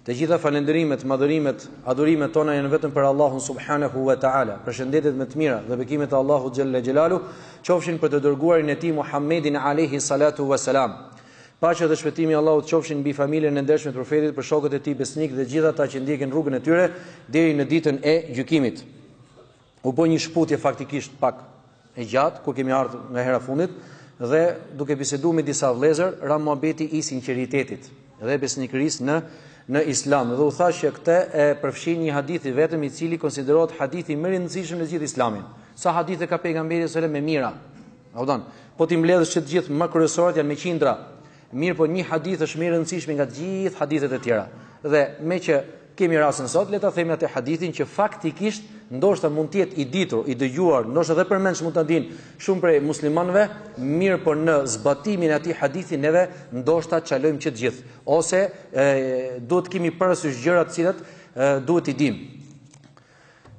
Të gjitha falënderimet, madhërimet, adhurimet tona janë vetëm për Allahun subhanahu wa taala. Përshëndetjet më të mira dhe bekimet e Allahut xhalla xhelalu qofshin për të dërguarin e tij Muhammedin alaihi salatu wa salam. Paqja dhe shpëtimi i Allahut qofshin mbi familjen e ndershme të profetit, për shokët e tij besnik dhe gjithë ata që ndjekin rrugën e tyre deri në ditën e gjykimit. U bë një shkputje faktikisht pak e gjatë, kur kemi ardhur nga hera fundit, dhe duke biseduar me disa vëllezër, ra muhabeti i sinqeritetit dhe besnikërisë në në Islam dhe u thashë që këtë e përfshin një hadith i vetëm i cili konsiderohet hadithi më i rëndësishëm në gjithë Islamin. Sa hadithe ka pejgamberi sallallahu alajhi wasallam me mijëra. Apo don, po t'i mbledhësh që të gjithë më kryesorët janë me qindra. Mirëpo një hadith është më i rëndësishmi nga të gjithë hadithet e tjera. Dhe meqë kemi rastin sot, le ta themi atë hadithin që faktikisht ndoshta mund të jetë i ditur, i dëgjuar, ndoshta edhe përmendsh mund ta dinë shumë prej muslimanëve, mirëpo në zbatimin e atij hadithi neve ndoshta çalojmë që të gjithë, ose e, duhet të kemi parasysh gjëra të cilat e, duhet t'i dimë.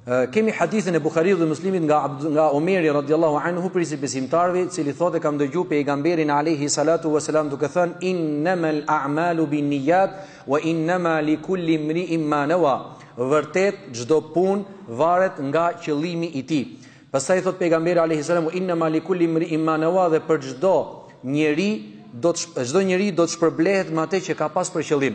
Kemi hadithin e Buhariut dhe Muslimit nga nga Omeri radhiyallahu anhu prijësi i besimtarëve, i cili thotë e kam dëgju pejgamberin alayhi salatu wasalam duke thënë innamal a'malu binniyat wa innama likulli imri'in ma nawa. Vërtet çdo punë varet nga qëllimi i tij. Pastaj thotë pejgamberi alayhi salam innama likulli imri'in ma nawa dhe për çdo njeri do të çdo njeri do të shpërblehet me atë që ka pas për qëllim.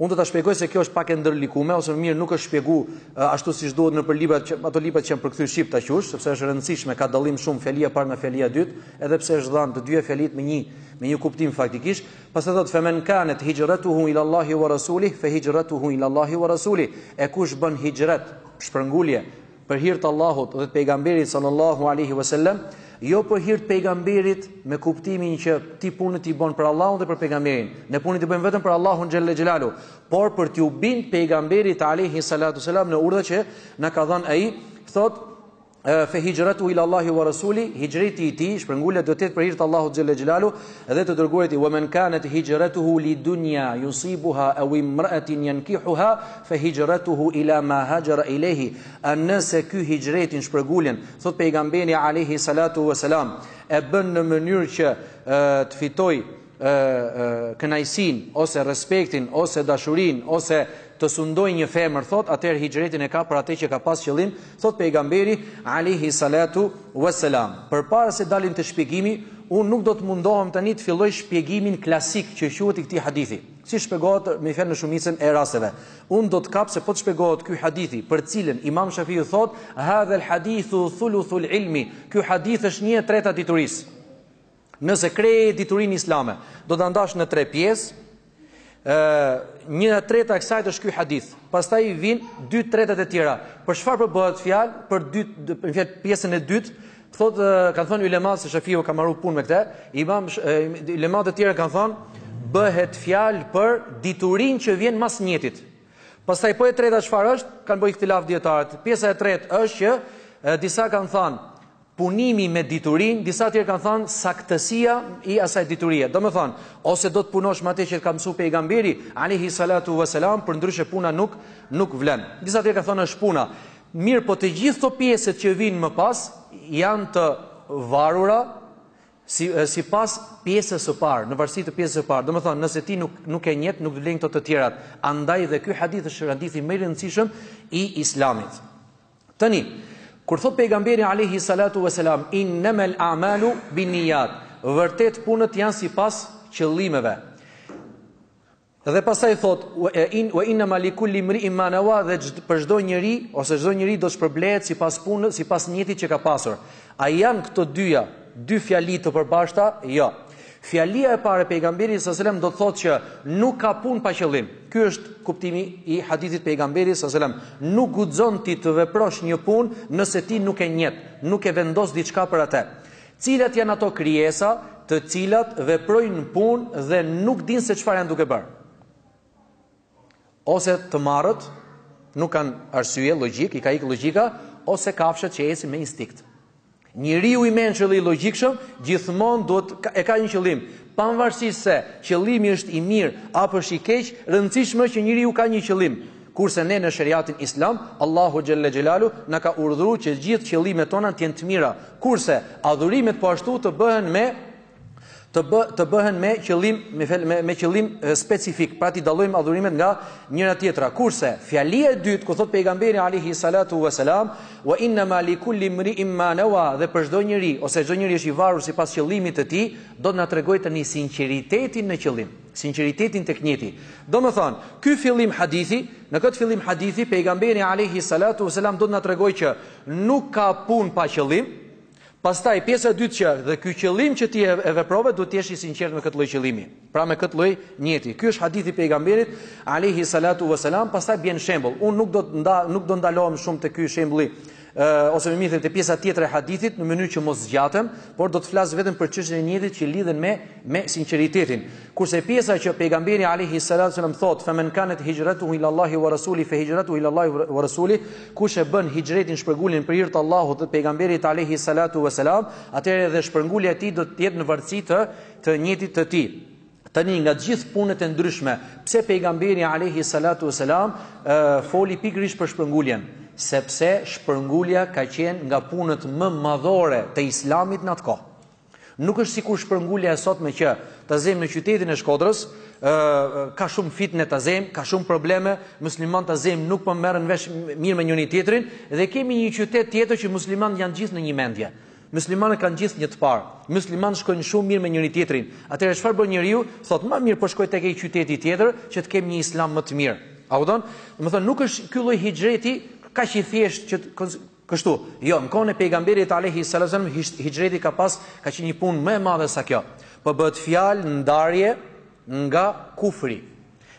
Unë do ta shpjegoj se kjo është pak e ndërlikume ose më mirë nuk është shpjegu ashtu siç duhet nëpër librat që ato librat që janë përkthy shqip ta qush, sepse është e rëndësishme, ka dallim shumë fjalia e parë nga fjalia e dytë, edhe pse është dhanë të dyja fjalitë me një me një kuptim faktikisht. Pastaj thotë femen kanet hijratuhu ila Allahi wa rasulih fe hijratuhu ila Allahi wa rasulih. E kush bën hijret, shpërngulje, Për hir të Allahut dhe të Pejgamberit sallallahu alejhi ve sellem, jo për hir të Pejgamberit me kuptimin që ti punët i bën për Allahun dhe për Pejgamberin. Ne punët i bëjmë vetëm për Allahun xhelle xhelalu, por për t'iu bind Pejgamberit alejhi salatu selam në urdhra që na ka dhënë ai, thotë fe hijratu ila Allahi wa rasuli, hijreti i tij, shpërngulja do të jetë për hir të Allahut xhelle xhelalu, Dhe të dërguarit tij, "Wa man kanat hijratuhu li dunya yusibuha aw imra'atin yankihuha, fa hijratuhu ila ma hajara ilayhi", A nëse ky hijretin, shpërnguljen, thotë pejgamberi alejhi salatu wa selam, e bën në mënyrë që të fitojë kënaqësinë ose respektin ose dashurinë ose të sundojë një femër, thotë, atëherë hijretin e ka për atë që ka pas qëllim, Thotë Pejgamberi, alejhi salatu ue selam, Përpara se dalim te shpjegimi, unë nuk do të mundohem tani të filloj shpjegimin klasik që quhet i këtij hadithi, siç shpjegohet me fjalë në shumicën e rasteve. Unë do të kap se po të shpjegohet ky hadithi, për të cilin Imam Shafiu thotë, hadhal hadithu thuluthul ilmi, Ky hadith është një e treta e diturisë. Nëse krejt diturinë islame do ta ndash në tre pjesë, ë një treta e kësaj është ky hadith. Pastaj vin dy tretat e tjera. Për çfarë po bëhet fjalë? Për dy fjalë pjesën e dytë, thotë kanë thënë ulemat se Shafiu ka marrë punë me këtë, imam ulemat e tjerë kanë thënë bëhet fjalë për diturinë që vjen mas nijetit. Pastaj po e treta çfarë është? Kanë bëj këtë laf dietarët. Pjesa e tretë është që e, disa kanë thënë punimi me diturinë, disa tjerë kanë thënë saktësia i asaj diturie. Domethënë, ose do të punosh me atë që t'ka mësuar pejgamberi alayhi salatu vesselam, përndryshe puna nuk nuk vlen. Disa tjerë kanë thënë është puna. Mirëpo të gjithë këto pjesët që vijnë më pas janë të varura si sipas pjesës së parë, në varësi të pjesës së parë. Domethënë, nëse ti nuk ke nijet, nuk vlen këto të tjerat. Andaj dhe ky hadith është hadithi më i rëndësishëm i Islamit. Tani, kur thot pejgamberi alayhi salatu wasalam innamal a'malu binniyat, vërtet punët janë sipas qëllimeve. Dhe pastaj thot in wa inna ma li kulli mri'in ma nawa dhe për çdo njeri ose çdo njeri do të shpërblehet sipas punës, sipas nijetit që ka pasur. A janë këto dyja dy fjali të përbashkëta? Jo. Fjalia e parë e Pejgamberit sa selam do të thotë që nuk ka punë pa qëllim. Ky është kuptimi i hadithit të Pejgamberit sa selam. Nuk guxon ti të veprosh një punë nëse ti nuk ke nijet, nuk e vendos diçka për atë. Cilat janë ato krijesa të cilat veprojnë punë dhe nuk dinë se çfarë janë duke bërë? Ose të marrët nuk kanë arsye, logjikë, i ka ikë logjika, ose kafshët që ecin me instinkt. Njeriu i mençur dhe i logjikshëm gjithmonë duhet e ka një qëllim. Pavarësisht se qëllimi është i mirë apo është i keq, rëndësishme që njeriu ka një qëllim. Kurse ne në sheriatin islam, Allahu xhelle xhelaluhu na ka urdhëruar që gjithë qëllimet tona të jenë të mira. Kurse adhurimet po ashtu të bëhen me të bë, të bëhen me qëllim me fel, me, me qëllim specifik, pra t'i dallojmë adhurimet nga njëra tjetra. Kurse fjalia e dytë ku thot pejgamberi alayhi salatu wasalam, wa inna ma li kulli mri'in ma nawa, dhe për çdo njeri ose çdo njeri është i varur sipas qëllimit të tij, do të na tregojë tani sinqeritetin në qëllim, sinqeritetin tek nijeti. Domethënë, ky fillim hadithi, në këtë fillim hadithi pejgamberi alayhi salatu wasalam do të na tregojë që nuk ka punë pa qëllim, Pastaj pjesa e dytë që edhe ky qëllim që ti e veprove duhet të jesh i sinqertë me këtë lloj qëllimi. Pra me këtë lloj nijeti. Ky është hadithi i pejgamberit alayhi salatu wasalam, pastaj bjen shembull. Unë nuk do të nda, nuk do ndalohem shumë te ky shembulli ose më mirë te pjesa tjetër e hadithit në mënyrë që mos zgjatem, por do të flas vetëm për çështjen e nijetit që lidhen me me sinqeritetin. Kurse pjesa që pejgamberi alejhi salatu selam thotë fe men kanet hijretuhu ila Allahi wa rasuli fe hijretuhu ila Allahi wa rasuli kush e bën hixhretin shpërnguljen për hir të Allahut dhe pejgamberit alejhi salatu wa salam atëherë edhe shpërngulja e tij do të jetë në varësi të nijetit të tij tani nga të gjithë punët e ndryshme pse pejgamberi alejhi salatu wa salam foli pikërisht për shpërnguljen sepse shpërngulja ka qenë nga punët më madhore të islamit në atë kohë Nuk është sikur shpërngulja e sotme që ta zemë në qytetin e Shkodrës, ë ka shumë fitne ta zemë, ka shumë probleme, muslimanët ta zemë nuk po merren vesh mirë me njëri tjetrin dhe kemi një qytet tjetër që muslimanët janë gjithë në një mendje. Muslimanët kanë gjithë një të parë. Muslimanët shkojnë shumë mirë me njëri tjetrin. Atëherë çfarë bën njeriu? Thotë më mirë po shkoj tek ai qyteti tjetër që të kem një islam më të mirë. Do të thotë nuk është ky lloj hixhreti kaq i thjeshtë që Kështu, jo, në kohën e Pejgamberit alejhi salatu selam, hixhreti ka pas ka qenë një punë më e madhe sa kjo. Po bëhet fjalë ndarje nga kufri,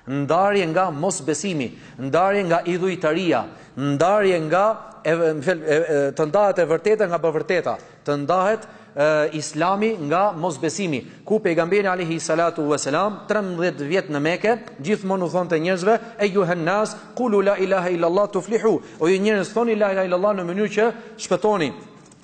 ndarje nga mosbesimi, ndarje nga idhujtaria, ndarje nga e, e, e, të ndahet e vërteta nga e pavërteta. Të ndahet Islami nga mosbesimi, ku Pejgamberi alejhi salatu ue selam, trembëdhjetë vjet në Mekë, gjithmonë u thonte njerëzve, Ejuhen nas, kulu la ilahe illallah tuflihu, o ju njerëz, thoni la ilahe illallah në mënyrë që të shpëtoni.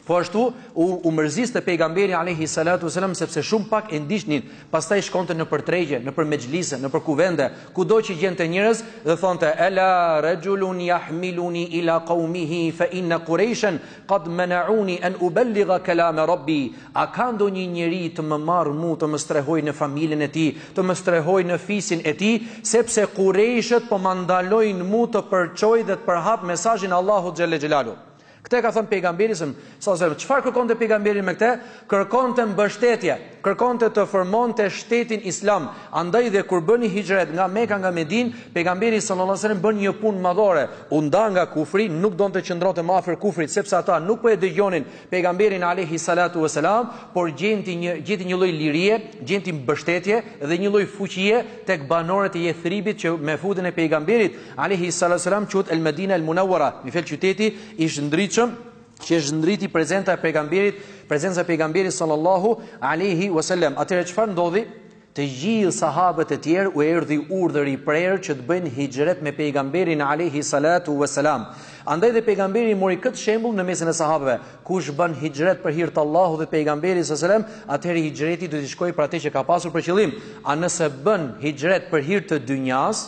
Po ashtu, u, u mërziste Pejgamberi alejhi salatu ue selam sepse shumë pak e ndiqnin, pastaj shkonte nëpër tregje, nëpër mexhlise, nëpër kuvende, kudo që gjente njerëz dhe thonte, Ela rexhulun jahmiluni ila qaumihi fe inne Kurejshen Qad mana'uni an uballigha kalama Rabbi, A ka ndonjë njeri të më marrë mu të më strehojë në familjen e tij, të më strehojë në fisin e tij, sepse Kurejshët po më ndalojnë mu të përçoj dhe të përhap mesazhin e Allahut xhelle xhelaluhu. Këtë e ka thënë Pejgamberi, salallahu alejhi ue selem, çfarë kërkonte Pejgamberi me këtë? Kërkonte mbështetje. Kërkonte të formonte shtetin Islam, andaj dhe kur bëni hixhret nga Meka në Medinë, Pejgamberi sallallahu alejhi ve sellem bëni një punë madhore, u nda nga kufri, nuk donte të qëndronte më afër kufrit sepse ata nuk po e dëgjonin Pejgamberin alejhi salatu ve selam, por gjenti një gjeti një lloj lirie, gjenti mbështetje dhe një lloj fuqie tek banorët e Jethribit që me futjen e Pejgamberit alejhi salatu ve selam u quajt El Medina El Munawwara, me një fjalë qyteti i shndritshëm, Që e shndriti prezenta e pejgamberit, prezenca e pejgamberit sallallahu alaihi wasallam. Atëherë çfarë ndodhi? Të gjithë sahabët e tjerë u erdhi urdhër i prerë që të bëjnë hixhret me pejgamberin alaihi salatu wasalam. Andaj dhe pejgamberi mori këtë shembull në mesin e sahabëve. Kush bën hixhret për hir të Allahut dhe pejgamberit sallallahu alaihi wasallam, atëherë hixhreti do t'i shkojë për atë që ka pasur për qëllim. A nëse bën hixhret për hir të dynjas,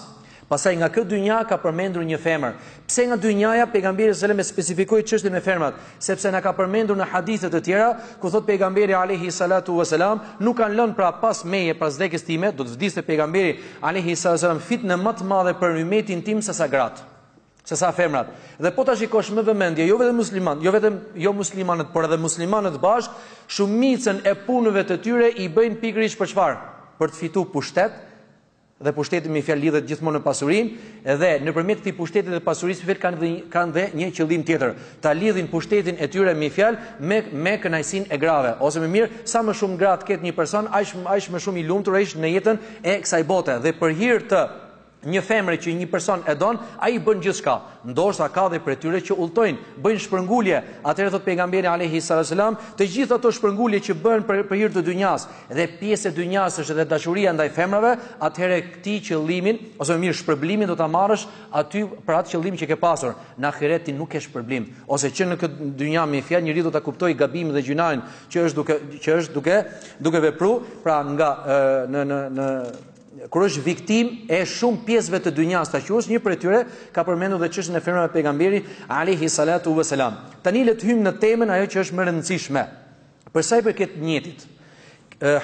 Pastaj nga kjo dynja ka përmendur një femër. Pse nga dynjaja pejgamberi alejhi selam e specifikoi çështjen me femrat, sepse na ka përmendur në hadithe të tjera ku thot pejgamberi alejhi salatu wa selam nuk kam lënë pra pas meje pas vdekjes time do të vdiste pejgamberi alejhi salatu wa selam fitnë më të madhe për ymetin tim se sa gratë se sa femrat. Dhe po ta shikosh me vëmendje, jo vetëm musliman, jo vetëm jo muslimanët, por edhe muslimanët bashkë, shumicën e punëve të tyre i bëjnë pikërisht për çfarë? Për të fituar pushtet, Dhe pushteti me një fjalë lidhet gjithmonë me pasurinë, edhe nëpërmjet këtij pushteti dhe pasurisë me një fjalë kanë dhe kanë dhe një qëllim tjetër. Ta lidhin pushtetin e tyre me një fjalë me me kënaqësinë e grave, ose më mirë, sa më shumë gra të ketë një person, aq aq më shumë i lumtur ai është në jetën e kësaj bote. Dhe për hir të një femre që një person e don, ai bën gjithçka. Ndoshta ka dhe prej tyre që udhëtojnë, bëjnë shpërngulje, atëherë thotë pejgamberi alejhi salatu wa selam, të gjitha ato shpërngulje që bëhen për për hir të dynjas dhe pjesë e dynjas është edhe dashuria ndaj femrave, atëherë ti qëllimin ose më mirë shpërblimin do ta marrësh aty për atë qëllim që ke pasur. Në ahiret ti nuk ke shpërblim, ose që në këtë dynja me një fjalë njeriu do ta kuptojë gabimin dhe gjynahin që është duke që është duke duke vepruar, pra nga në në në kur është viktimë e shumë pjesëve të dynjas ta quash, një prej tyre ka përmendur dhe çështjen e femrave pejgamberi alayhi salatu wa salam. Tani le të hyjmë në temën ajo që është më e rëndësishme. Për sa i përket nijetit.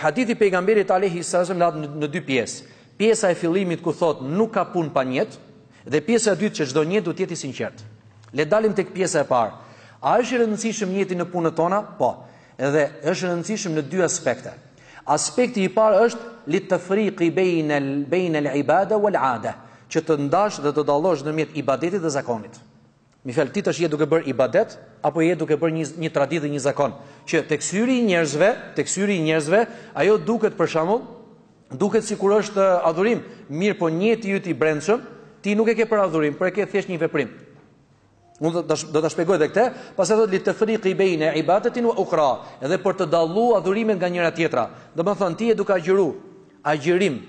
Hadithi i pejgamberit alayhi salatu wa salam ndahet në dy pjesë. Pjesa e fillimit ku thotë nuk ka punë pa nijet dhe pjesa e dytë që çdo nijet do të jetë i sinqertë. Le të dalim tek pjesa e parë. A është i rëndësishëm nijeti në punët tona? Po. Dhe është i rëndësishëm në dy aspekte. Aspekti i parë është lit-tefriki bejnë el, bejnë el ibada wal ada, që të ndash dhe të dallosh ndërmjet ibadetit dhe zakonit. Me një fjalë ti tash je duke bërë ibadet apo je duke bërë një një traditë dhe një zakon, që tek syri i njerëzve, tek syri i njerëzve, ajo duket për shembull, duket sikur është uh, adhurim, mirëpo nijeti yt i brendshëm, ti nuk e ke për adhurim, por e ke thjesht një veprim. Unë do ta shpjegoj dhe këtë, pastaj thotë lit-tefriki bejne ibadetin ve uhra, edhe për të dallu adhurimet nga njëra tjetra. Domethonë, ti je duke agjëru agjërim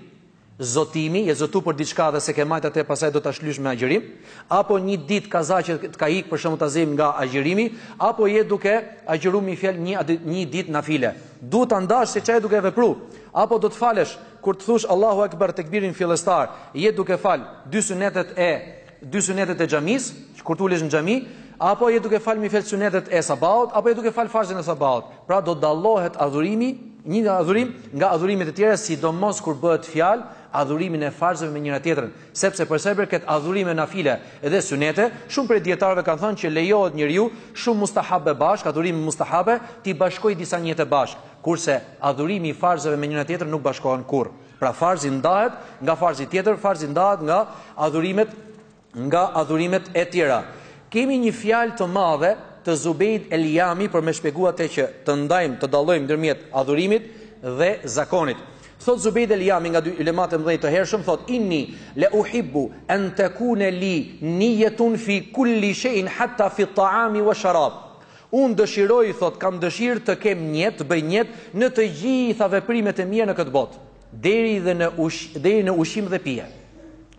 zotimi, je zotu për diçka dhe s'e ke majtë atë pastaj do ta shlysh me agjërim, apo një ditë kaza që të ka ikë për shembull të themi nga agjërimi, apo je duke agjëru me një fjalë një, një ditë nafile. Do ta ndash se ça je duke vepru, apo do të falesh, kur të thush Allahu Akbar tekbirin fillestar, je duke fal, dy sunetet e dy sunetet e xhamisë, që kur të ulesh në xhami, apo je duke fal me një fjalë sunetet e sabahut, apo je duke fal farzën e sabahut. Pra do të dallohet adhurimi, një adhurim nga adhurimet e tjera, sidomos kur bëhet fjalë adhurimin e farzëve me njëra tjetrën, sepse për sa i përket adhurimeve nafile dhe sunete, shumë prej dijetarëve kanë thënë që lejohet njeriu shumë mustahabe bashkë, adhurime mustahabe, t'i bashkojë disa nijete bashkë, kurse adhurimi i farzëve me njëra tjetrën nuk bashkohen kurrë. Pra farzi ndahet nga farzi tjetër, farzi ndahet nga adhurimet nga adhurimet e tjera. Kemi një fjalë të madhe të Zubejd el-Jami për me shpjegua atë që të ndajmë, të dallojmë ndërmjet adhurimit dhe zakonit. Thot Zubejd el-Jami nga ulemat e mëdhenj të hershëm, thot inni la uhibbu an takuna li niyatun fi kulli shay'in hatta fi at-ta'ami wa sharab. Unë dëshiroj, thotë, kam dëshirë të kem njet, të bëj njet në të gjitha veprimet e mia në këtë botë, deri dhe në ush, deri në ushqim dhe pije.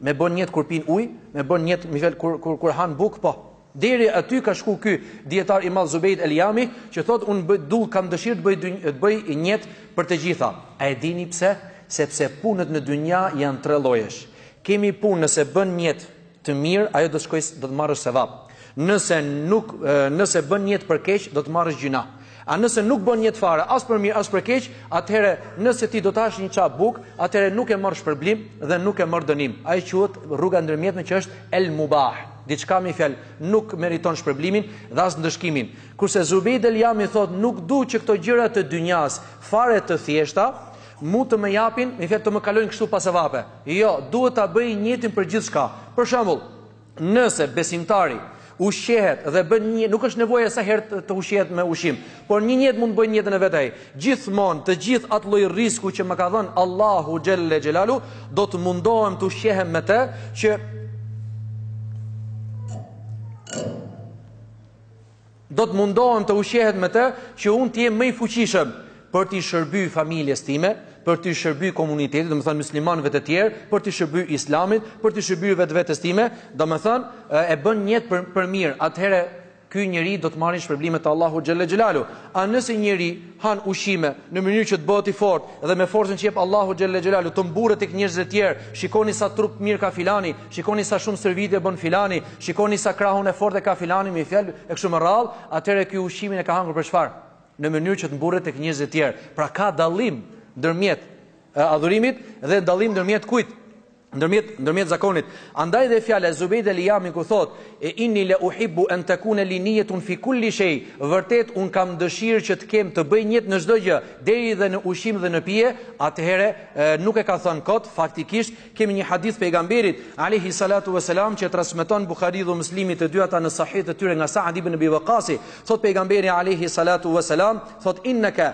Me bën njet kur pin ujë, me bën njet me një fjalë kur kur kur han bukë, po. Deri aty ka shku ky dietar i madh Zubejd El Jami, që thotë unë bëj du kam dëshirë të bëj të bëj njet për të gjitha. A e dini pse? Sepse punët në dynja janë tre llojesh. Kemi punë nëse bën njet të mirë ajo do të shkojë do të marrësh sevap nëse nuk nëse bën njet për keq do të marrësh gjynah a nëse nuk bën njet fare as për mirë as për keq atëherë nëse ti do të hash një çap buk atëherë nuk e marr shpërblim dhe nuk e marr dënim ai quhet rruga e ndërmjetme që është el mubah diçka me një fjalë nuk meriton shpërblimin dhe as ndëshkimin kurse Zubejd el Jami thot nuk du që këto gjëra të dynjas fare të thjeshta Mu të më japin, me një fjalë të më kalojnë kështu pa sevape. Jo, duhet ta bëj njetin për gjithçka. Për shembull, nëse besimtari ushqehet dhe bën njet nuk është nevoja sa herë të ushqehet me ushqim, por një njet mund të bëjë njetin e vet ai. Gjithmonë të gjithë atë lloj risku që më ka dhënë Allahu xhelle xhelalu, do të mundohem të ushqehem me të që Do të mundohem të ushqehet me të që unë të jem më i fuqishëm për t'i shërby familjes time, për t'i shërby komunitetit, domethënë muslimanëve të tjerë, për t'i shërby islamit, për t'i shërby vetvetes time, domethënë e bën njet për, për mirë. Atëherë ky njeri do të marrë shpërblime te Allahu xhelle xhelalu. A nëse njeri han ushqime në mënyrë që të bëhet i fortë dhe me forcën që jep Allahu xhelle xhelalu të mburret tek njerëzit e tjerë, shikoni sa trup të mirë ka filani, shikoni sa shumë stërvitje bën filani, shikoni sa krahun e fortë e ka filani me një fjalë e kështu me radhë, atëherë ky ushqimin e ka hangur për çfarë? Në mënyrë që të mburret tek njerëzit e tjerë. Pra ka dallim ndërmjet adhurimit dhe dallim ndërmjet kujt? ndërmjet ndërmjet zakonit andaj dhe fjala e Zubejt el Jamit ku thot e inni la uhibbu an takuna li niyatun fi kulli shay vërtet un kam dëshirë që të kem të bëj njet në çdo gjë deri dhe në ushqim dhe në pije atëherë nuk e ka thënë kot faktikisht kemi një hadith të pejgamberit alayhi salatu vesselam që e transmeton Buhariu dhe Muslimi të dy ata në sahihet e tyre nga Sa'd ibn Abi Waqqasi thot pejgamberi alayhi salatu vesselam thot innaka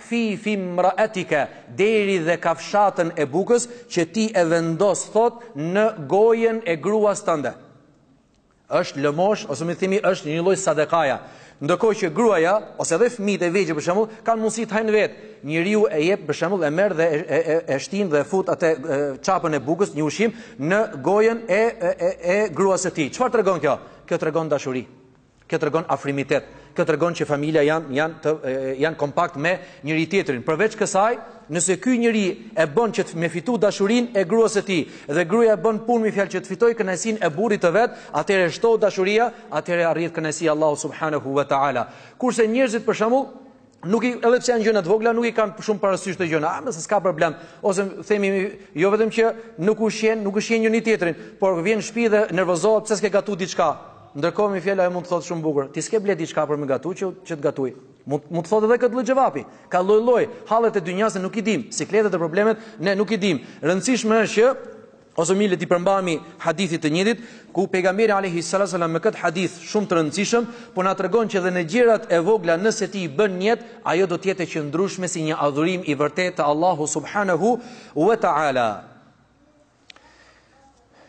Fi fimra'atika deri dhe kafshatën e bukës që ti e vendos thotë në gojën e gruas tënde. Është lëmosh ose me thënë është një lloj sadakaja. Ndërkohë që gruaja ose edhe fëmijët e vegjël për shembull kanë mundësi të hajnë vetë. Njëriu e jep për shembull e merr dhe e e e, e shtin dhe e fut atë çapën e bukës, një ushqim në gojën e e e, e gruas së tij. Çfarë tregon kjo? Kjo tregon dashuri. Kjo tregon afrimitet, kjo tregon që familja janë janë të janë kompakt me njëri tjetrin. Përveç kësaj, nëse ky njeri e bën që me fitu dashurinë e gruas së tij dhe gruaja e bën punë me fjalë që të fitojë kënaqësinë e burrit të vet, atëherë shtohet dashuria, atëherë arrihet kënaqësia Allahu subhanahu wa taala. Kurse njerëzit për shembull nuk i edhe pse janë gjëna të vogla, nuk i kanë shumë parasysh këto gjëna, ah, se s'ka problem, ose themi jo vetëm që nuk ushqen, nuk ushqen njëni tjetrin, por vjen në shtëpi dhe nervozohet pse s'ke gatu diçka. Ndërkohë me fjalë mund të thotë shumë bukur. Ti s'ke ble diçka për me gatu që që të gatuj. Mund mund të thotë edhe këtë lloj xhevapi. Ka lloj lloj, hallet e dynjasë nuk i dim, sikletet e problemet ne nuk i dim. Rëndësishme është që Ose themi le t'i përmbahemi hadithit të njetit, ku Pejgamberi alejhi salatu selam me këtë hadith shumë të rëndësishëm, po na tregon që dhe në gjërat e vogla nëse ti i bën njet, ajo do të jetë e qëndrueshme si një adhurim i vërtetë te Allahu subhanehu ue teala.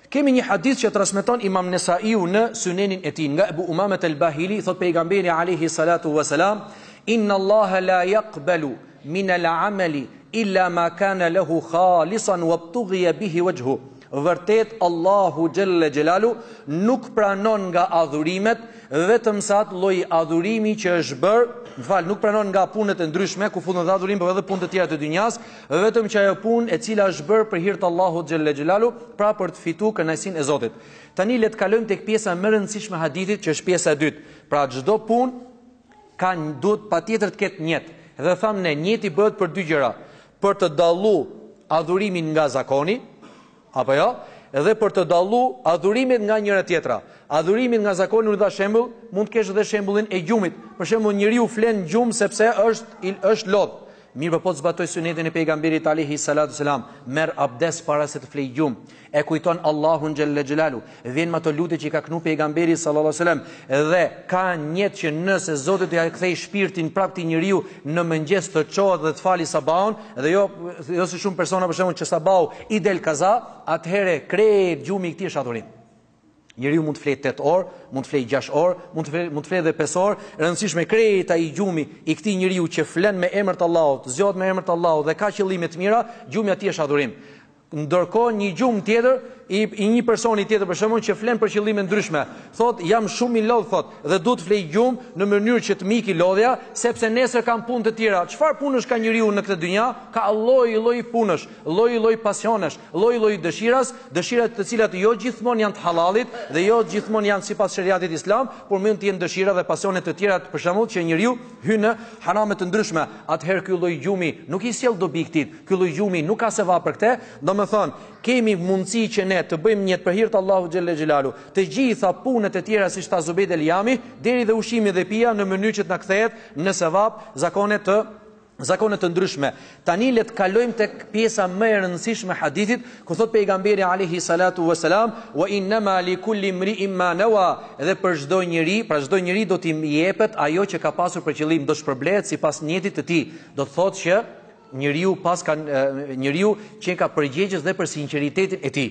Kemi një hadith që transmeton Imam Nesaiu në Synenin e tij nga Ebu Umamet el-Bahili, thot Pejgamberi alejhi salatu vesselam, Inna Allaha la yaqbalu Mina l-ameli illa ma kana lehu khalisan wa btughia bihi wajhu, Vërtet Allahu xhelle xhelalu nuk pranon nga adhurimet vetëm se atë lloj adhurimi që është bërë, më fal, nuk pranon nga punët e ndryshme, ku futën dhe adhurimet, por edhe punë të tjera të dynjas, vetëm që ajo punë e cila është bërë për hir të Allahut xhelle xhelalu, pra për të fituar kënaqësinë e Zotit. Tani le të kalojmë tek pjesa më e rëndësishme e hadithit, që është pjesa e dytë. Pra çdo punë ka duhet patjetër të ketë njet. Dhe thamë ne, njeti bëhet për dy gjëra, për të dallu adhurimin nga zakoni, apo jo, dhe për të dallu adhurimet nga njëra tjetra. Adhurimin nga zakoni u dha shembull, mund të kesh edhe shembullin e gjumit. Për shembull, njeriu flen gjum sepse është është lodh. Mirëpo po të zbatojë sunetin e pejgamberit alejhi salatu selam, merr abdes para se të flejë gjumë, e kujton Allahun xhelle xhelalu, vjen me ato lutje që i ka kënu pejgamberi sallallahu alejhi selam dhe ka njet që nëse Zoti t'ia kthej shpirtin prap këtij njeriu në mëngjes të çohet dhe të fali sabaun dhe jo jo si shumë persona për shembull që sabau i del kaza, atëherë krejt gjumi i këtij është adhurim. Njeriu mund të flejë tetë orë, mund të flejë gjashtë orë, mund të flejë, mund të flejë edhe pesë orë, e rëndësishme krejt ai gjumi i këtij njeriu që flen me emër të Allahut, zgjohet me emër të Allahut dhe ka qëllime të mira, gjumi i tij është adhurim. Ndërkohë një gjumë tjetër i, i një personi tjetër për shembull që flen për qëllime ndryshme, thotë jam shumë i lodhur thotë dhe duhet të flej gjumë në mënyrë që të m'ikë lodhja, sepse nesër kam punë të tjera. Çfarë punësh ka njeriu në këtë dynja? Ka lloj lloj punësh. Lloj-lloj pasionesh, lloj-lloj dëshirash, dëshira të cilat jo gjithmonë janë të halalit dhe jo gjithmonë janë sipas sheriatit islam, por mund të jenë dëshira dhe pasione të tjera për shembull që njeriu hyn në harame të ndryshme, atëherë ky lloj gjumi nuk i sjell dobi këtij, ky lloj gjumi nuk ka sevap për këtë, domethënë kemi mundësi që ne të bëjmë niyet për hir të Allahut xhelle xhelalu, të gjitha punët e tjera siç tha Zubejd el Jami, deri dhe ushqimi dhe pija në mënyrë që të na kthehet në sevap, zakone të zakone të ndryshme. Tani le të kalojmë tek pjesa më e rëndësishme e hadithit, ku thot pejgamberi alayhi salatu wasalam, "Wa inna ma li kulli mri'in ma nawa", dhe për çdo njeri, pra çdo njeri do t'i jepet ajo që ka pasur për qëllim, do shpërblehet sipas niyetit të tij. Domethënë që njeriu paska, njeriu qenka përgjegjës dhe për sinqeritetin e tij.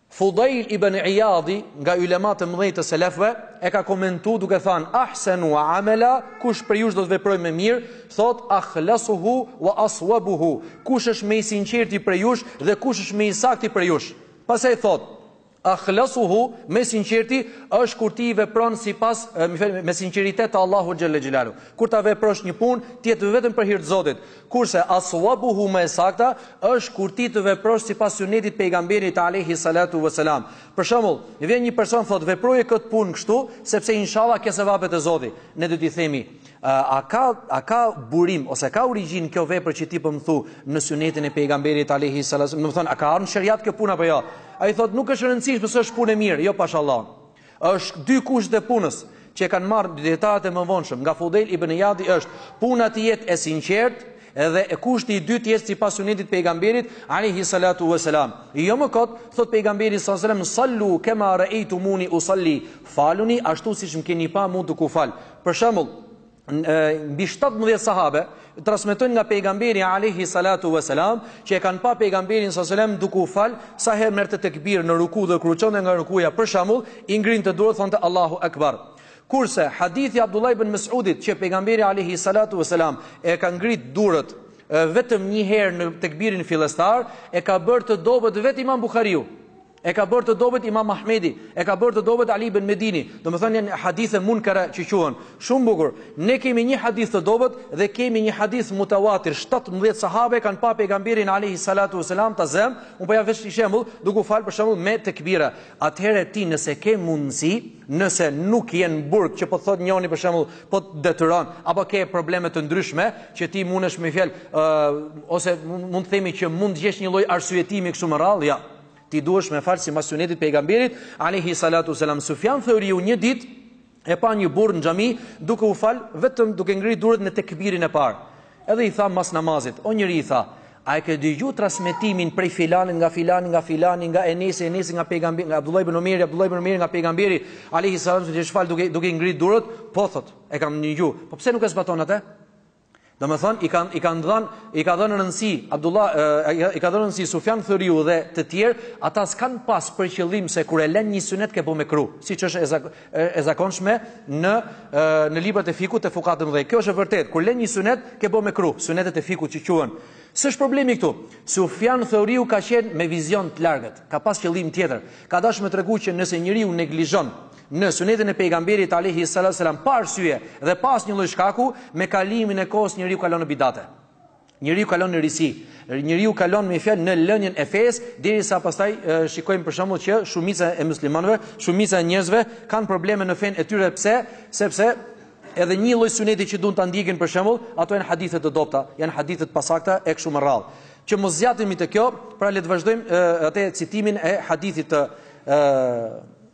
Fudejl ibn Ijadi, nga ylemat e mëdhenj të selefëve, e ka komentuar duke thënë: "Ahsanu amala, kush prej jush do të veprojë më mirë, thotë akhlasuhu wa aswabuhu, kush është më i sinqerti prej jush dhe kush është më i sakti prej jush." Pastaj thotë: "Akhlasuhu, më i sinqerti është kur ti e vepron sipas, më fal, me sinqeritet te Allahu xhelle xhelalu. Kur ta veprosh një punë, të jetë vetëm për hir të Zotit, Kurse aswabuhu më e sakta është kur ti të veprosh sipas sunetit pejgamberit alejhi salatu ue selam. Për shembull, vjen një person thotë veproje këtë punë kështu sepse inshallah ke sevape te Zoti. Ne do t'i themi, a ka a ka burim ose ka origjinë kjo vepër që ti po më thu në sunetin e pejgamberit alejhi salatu ue selam? Domethënë a ka ardhur në sheriat kjo punë apo jo? Ai thotë nuk është e rëndësishme, se është punë e mirë, jo pasha Allahun. Është dy kushtet e punës që e kanë marrë dijetarët e mëvonshëm nga Fudejl ibn Iyadi është puna të jetë e sinqertë edhe kushti i dytë të jetë sipas sunetit të pejgamberit alayhi salatu wasalam. Jo më kot, thot pejgamberi sallallahu alaihi wasallam sallu kama raitumuni usalli. Faluni ashtu siç më keni pa mu duke u fal. Për shembull, mbi 17 sahabe transmetojnë nga pejgamberi alayhi salatu vesselam që e kanë pa pejgamberin sa selam duke u fal sa herë merrte tekbir në ruku dhe kur u çonte nga rukuja për shembull i ngrinte durët thonte Allahu akbar kurse hadithin e Abdullah ibn Mesudit që pejgamberi alayhi salatu vesselam e ka ngrit durët vetëm një herë në tekbirin fillestar e ka bërë të dobët vetë Imam Buhariu E ka bërë të dobët Imam Ahmedi, e ka bërë të dobët Ali ibn Medini, domethënë janë hadithe munkare që quhen. Shumë bukur. Ne kemi një hadith të dobët dhe kemi një hadith mutawatir, 17 sahabe kanë pa pejgamberin alaihi salatu wasalam ta zëm, un po ja vesh një shembull, duke u fal për shembull me tekbira. Atëherë ti nëse ke mundësi, nëse nuk je në burg që po thot njeri për shembull, po të detyron apo ke probleme të ndryshme që ti mundesh me u fal ose mund të themi që mund të gjesh një lloj arsyetimi kështu me radhë, jo. Ti duhesh me u fal sipas sunetit pejgamberit alayhi salatu selam. Sufjan Thauriu një ditë e pa një burrë në xhami duke u fal vetëm duke ngri duret në tekbirin e parë. Edhe i tha mas namazit, o njeri i tha, a e ke dëgju transmitimin prej filanit nga filani nga filani nga Enesi, Enesi nga pejgamberi, nga Abdullah ibn Umeri, Abdullah ibn Umeri nga pejgamberi, alayhi salatu selam që është fal duke duke ngri duret, po thot, e kam ngju. Po pse nuk e zbaton atë? Domethënë, i kanë i kanë dhënë, i ka dhënë rëndësi Abdullah, i ka dhënë rëndësi Sufjan Thuriu dhe të tjerë, ata s'kan pas për qëllim se kur e lën një sunet ke bë mekruh, siç është e, zak, e zakonshme në në librat e fikut te fukahatë dhe. Kjo është e vërtetë, kur lën një sunet ke bë mekruh, sunetet e fikut që quhen. S'është problemi këtu. Sufjan Thuriu ka qenë me vizion të largët, ka pas qëllim tjetër. Ka dash me tregu që nëse njeriu neglizhon Në Sunetin e Pejgamberit alejhi salatu selam pa arsye dhe pa asnjë lloj shkaku, me kalimin e kohës njeriu kalon në bidate. Njeriu kalon në risi, njeriu kalon me fjalë në lënien e fesë, derisa pastaj shikojmë për shembull që shumica e muslimanëve, shumica e njerëzve kanë probleme në fenë e tyre pse? Sepse edhe një lloj suneti që duan ta ndjekin për shembull, ato janë hadithe të dobta, janë hadithe të pasakta e kështu me radhë. Që mos zgjatemi te kjo, pra le të vazhdojmë atë citimin e hadithit të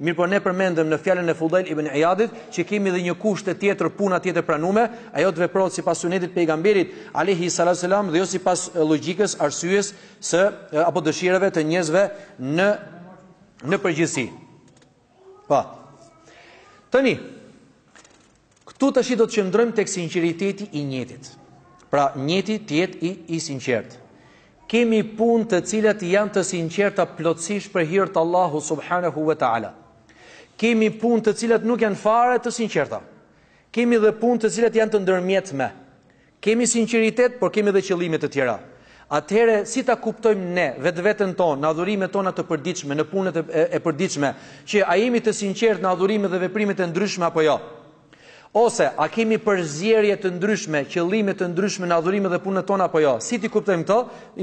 Mirëpo ne përmendëm në fjalën e Fudejl ibn Ijadit që kemi dhe një kusht tjetër puna të jetë e pranume, ajo të veprohet sipas sunetit pejgamberit alejhi salatu selam dhe jo sipas logjikës, arsyes së apo dëshirave të njerëzve në në përgjithësi. Pa. Po. Tani, Këtu tashi do të qëndrojmë tek sinqeriteti i nijetit. Pra, nijeti të jetë i i sinqertë. Kemi punë të cilat janë të sinqerta plotësisht për hir të Allahut subhanahu wa taala. Kemi punë të cilat nuk janë fare të sinqerta. Kemi dhe punë të cilat janë të ndërmjetme. Kemi sinqeritet, por kemi dhe qëllime të tjera. Atëherë, si ta kuptojmë ne, vetveten tonë, në adhurimet tona të përditshme, në punët e, e, e përditshme, që a jemi të sinqertë në adhurimet dhe veprimet e ndryshme apo jo? Ose, a kemi përzierje të ndryshme, qëllime të ndryshme në adhurimet dhe punët tona apo jo? Si t'i kuptojmë këto?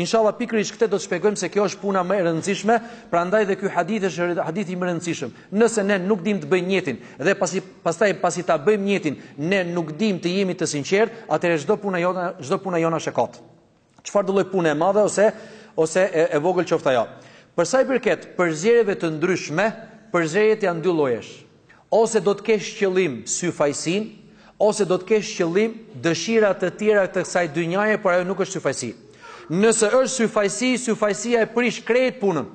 Inshallah pikërisht këtë do të shpjegojmë se kjo është puna më e rëndësishme, prandaj dhe ky hadith është hadithi më i rëndësishëm. Nëse ne nuk dimë të bëjmë nijetin dhe pasi pastaj pasi ta bëjmë nijetin ne nuk dimë të jemi të sinqertë, atëherë çdo puna jona, çdo puna jona është e kot. Çfarë do lloj pune e madhe ose ose e, e vogël qoftë ajo. Për sa i përket përzierjeve të ndryshme, përzierjet janë dy llojesh. Ose do të kesh qëllim syfaqësinë, ose do të kesh qëllim dëshira të tjera të kësaj dynjaje, por ajo nuk është syfaqësi. Nëse është syfaqësi, syfaqësia e prish krejt punën.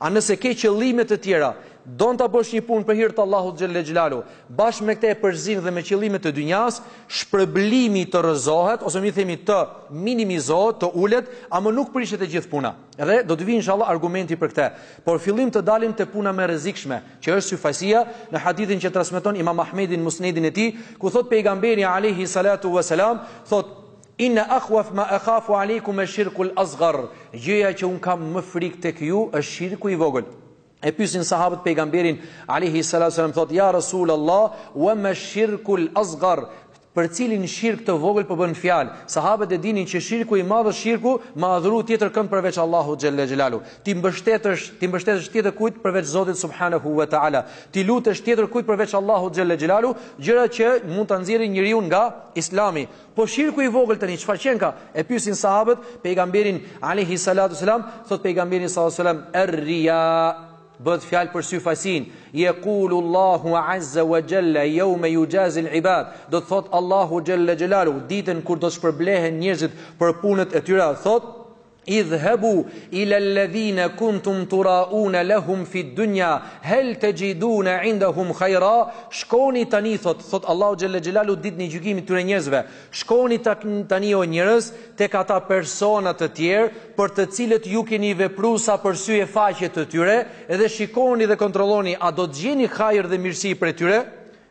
A nëse ke qëllime të tjera, don ta bësh një punë për hir të Allahut xhelle xhelalu, bashkë me këtë e përzien dhe me qëllime të dynjasë, shpërblimi të rrëzohet ose me themi të minimizohet, të ulet, ama nuk prishet e gjithë puna. Dhe do të vijë inshallah argumenti për këtë. Por fillim të dalim te puna më e rrezikshme, që është syfaqësia, në hadithin që transmeton Imam Ahmedi në Musnedin e tij, ku thot pejgamberi alejhi salatu vesselam, thot Inna akhwaf ma akhafu alejkum eshirku el asgharr, gjëja që unë kam më frikë tek ju është shirku i vogël. E pyesin sahabët pejgamberin alejhi salatu selam thotë ja rasul Allah wa ma shirku el asgharr, për cilin shirk të vogël po bën fjalë? Sahabët e dinin që shirku i madh është shirku me adhuru tjetër kënd përveç Allahut xhelle xhelalu, t'i mbështetesh, t'i mbështetesh tjetër kujt përveç Zotit subhanehu wa taala, t'i lutesh tjetër kujt përveç Allahut xhelle xhelalu, gjëra që mund ta nxjerrin njeriun nga Islami. Po shirku i vogël tani çfarë qenka? E pyesin sahabët pejgamberin alejhi salatu selam, thot pejgamberi sallallahu alejhi wasallam er-rija bëhet fjalë për syfaqësinë. Yaqulu Allahu azza wa jalla yawma yujazi al-ibad. Do të thot Allahu xhalla xhelalu ditën kur do të shpërblehen njerëzit për punët e tyre, thot Idhhabu ila alladhina kuntum turauna lahum fi dunya hal tajiduna indahum khaira shkoni tani thot thot Allahu xhalla xhelalu ditën e gjykimit atyre njerëzve shkoni tani o njerëz tek ata persona të tjerë për të cilët ju keni vepruar sa për sy e faqe të tyre dhe shikoni dhe kontrolloni a do të gjeni hajër dhe mirësi prej tyre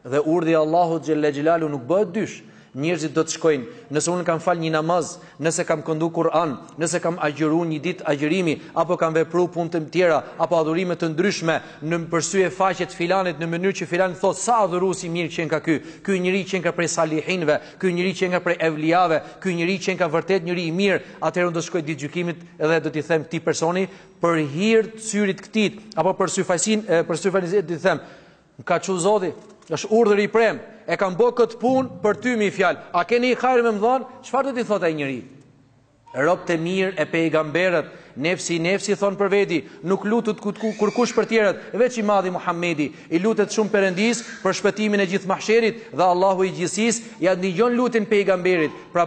Dhe urdhri i Allahut xhelle xhelalu nuk bëhet dysh, Njerëzit do të shkojnë, nëse unë kam fal një namaz, nëse kam këndu Kur'an, nëse kam agjëru një ditë agjërimi, apo kam vepru punë të tjera, apo adhurime të ndryshme, për sy e faqe të filanit në mënyrë që filani të thotë sa adhurues i mirë qenka ky, ky njeri qenka prej salihinëve, ky njeri qenka prej evlijave, ky njeri qenka vërtet njeri i mirë, atëherë unë do të shkoj ditë gjykimit dhe do t'i them atij personi për hir të syrit të tij, apo për syfaqësinë, për syfaqësinë do t'i them Më ka çu Zoti, është urdhër i prem. E kam bë këtë punë për ty me i fjalë. A ke një hajër me më dhanë? Çfarë do t'i thotë ai njeri? Robt e mirë e pejgamberët, nefsi nefsi thon për vedi, nuk lutet kurkush për tjerët, veç i madhi Muhamedi, i lutet shumë Perëndis për shpëtimin e gjithë mahsherit dhe Allahu i gjithësisë ja dëgjon lutjen pejgamberit. Pra,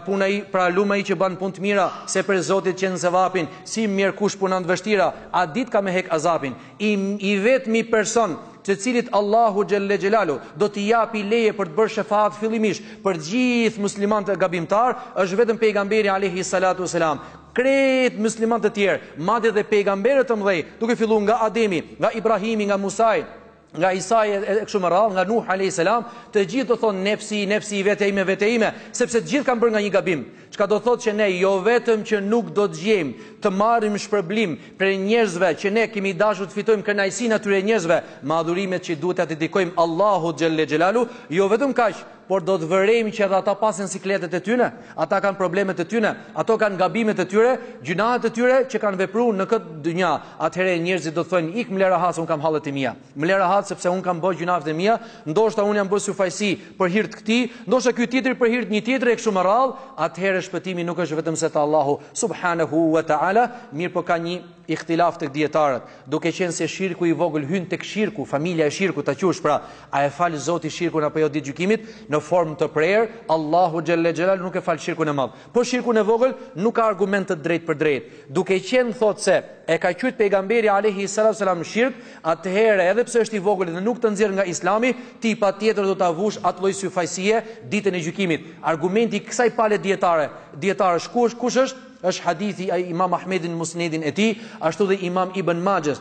pra lum ai që bën punë të mira, se prej Zotit gjen sevapin, si mjerë kush punon të vështira, atë ditë ka me hek azapin. I i vetmi person të cilit Allahu xhelle xhelalu do t'i japi leje për të bërë shefaat fillimisht për gjithë muslimanët gabimtar është vetëm pejgamberi alejhi salatu selam krejt muslimanët e tjerë madje edhe pejgamberët e mëdhej duke filluar nga Ademi nga Ibrahimi nga Musai nga Isa e kështu me radhë nga Nuh alejhi salam të gjithë do thonë nefsi nefsi vetja ime vetja ime sepse të gjithë kanë bërë nga një gabim Çka do të thotë që ne jo vetëm që nuk do të gjejmë të marrim shpërblim prej njerëzve që ne kemi dashur të fitojmë kënaqësinë e atyre njerëzve me adhurimet që duhet t'ia dedikojmë Allahut xhelle xhelalu, jo vetëm kaq, por do të vërejmë që edhe ata pasin sikletet e tyre, ata kanë problemet e tyre, ato kanë gabimet e tyre, gjynahet e tyre që kanë vepruar në këtë dynja. Atëherë njerëzit do të thonë ik më le rahat, unë kam hallet e mia. Më le rahat sepse unë kam bërë gjynahet e mia, ndoshta unë jam bërë syfaqësi për hir të këtij, ndoshta ky tjetri për hir të një tjetri e kështu me radhë, atëherë shpëtimi nuk është vetëm se te Allahu subhanehu ue teala, mirëpo ka një ihtilaf tek dijetarët, duke qenë se shirku i vogël hyn tek shirku, familja e shirkut ta quash pra, a e fal Zoti shirkun apo jo ditë gjykimit, në formë të prerë, Allahu xhelle xhelalu nuk e fal shirkun e madh. Për shirkun e vogël nuk ka argument të drejtpërdrejtë. Duke qenë thotë se e ka quajt pejgamberi alejhi salatu selam shirk, atëherë edhe pse është i vogël dhe nuk të nxjerr nga Islami, ti patjetër do ta vuash atë lloj syfaqësie Ditën e Gjykimit. Argumenti i kësaj pale dijetare, dijetarësh ku është kush është? Është hadithi i Imam Ahmedit në Musnedin e tij, ashtu edhe Imam Ibn Maxhes.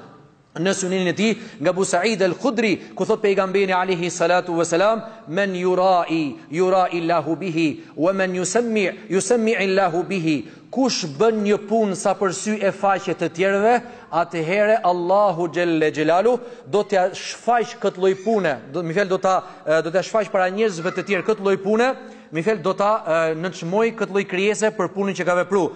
në sunenin e tij nga Abu Sa'id al-Khudri ku thotë pejgamberi alayhi salatu wa salam men yura'i yura'i Allahu bihi wa men yusammi yusammi Allahu bihi kush bën një punë sa për sy e faqe të të tjerëve atëherë Allahu xhelle xhelalu do t'ja shfaq këtë lloj pune do më fal do ta do t'ja shfaq para njerëzve të tjerë këtë lloj pune më fal do ta nënçmoj këtë lloj krijese për punën që ka vepruar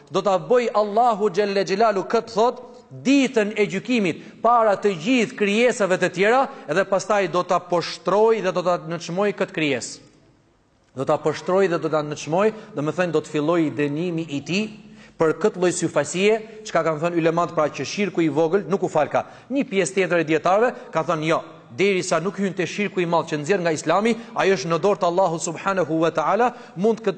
Do ta bëjë Allahu xhelle xhelalu këtë thotë ditën e gjykimit para të gjithë krijesave të tjera edhe pastaj do ta poshtrojë dhe do ta nënçmojë këtë krijesë. Do ta poshtrojë dhe do ta nënçmojë, domethënë do të fillojë dënimi i tij për këtë lloj syfaqësie, çka kanë thënë ulemat pra që shirku i vogël nuk u falka. Një pjesë tjetër e dijetarëve kanë thënë jo, derisa nuk hyn te shirku i madh që nxjerr nga Islami, ajo është në dorë të Allahut subhanehu ve teala, mund të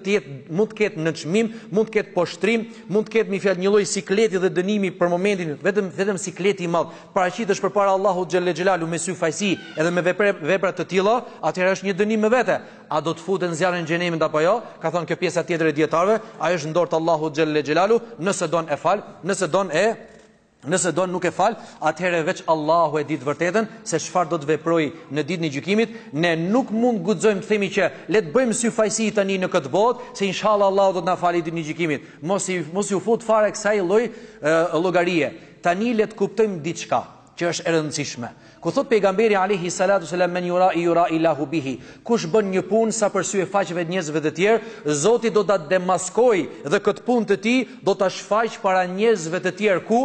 ketë nënçmim, mund të ketë poshtrim, mund të ketë me një fjalë një lloj sikleti dhe dënimi për momentin, vetëm vetëm sikleti i madh, paraqitesh përpara Allahut xhelle xhelalu me syfaqësi edhe me vepra vepra të tilla, atëherë është një dënim me vete. A do të futen në zjarrin e xhehenemit apo jo? Ka thënë kjo pjesa tjetër e dijetarëve, ajo është në dorë të Allahut xhelle xhelalu, nëse don e fal, nëse don e Nëse do nuk e fal, atëherë veç Allahu e di të vërtetën se çfarë do të veprojë në ditën e gjykimit, ne nuk mund të guxojmë të themi që le të bëjmë syfaqësi tani në këtë botë, se inshallah Allahu do të na falë ditën e gjykimit. Mos i mos iu fut fare kësaj lloj llogarie. Tani le të kuptojmë diçka që është e rëndësishme. Kur thotë Pejgamberi alejhi salatu selam men yurai yurai Allahu bihi, kush bën një punë sa për sy e faqe të njerëzve të tjerë, Zoti do ta demaskojë dhe këtë punë të tij do ta shfaqë para njerëzve të tjerë ku?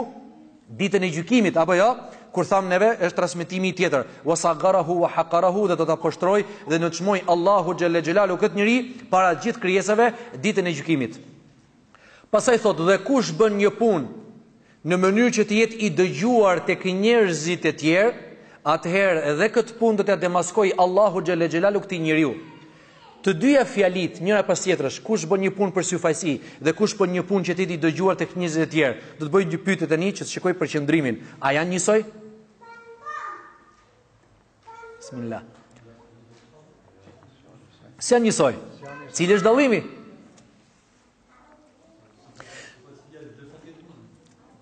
Ditën e Gjykimit, apo jo? Ku thamë neve, është transmetimi tjetër, wa sagharahu wa haqarahu dhe do ta poshtrojë dhe nënçmojë Allahu xhelle xhelalu këtë njeri para gjithë krijesave Ditën e Gjykimit. Pastaj thotë dhe kush bën një punë në mënyrë që të jetë i dëgjuar tek njerëzit e tjerë, atëherë edhe këtë punë do t'ia demaskojë Allahu xhelle xhelalu këtij njeriu. Të dyja fjalitë, njëra pas tjetrës, kush bën një punë për syfaqësi dhe kush bën një punë që të jetë i dëgjuar tek njerëzit e tjerë, do të bëj dy pyetje tani që të shikoj përqendrimin, a janë njësoj? Bismillah. Si janë njësoj? Cili është dallimi?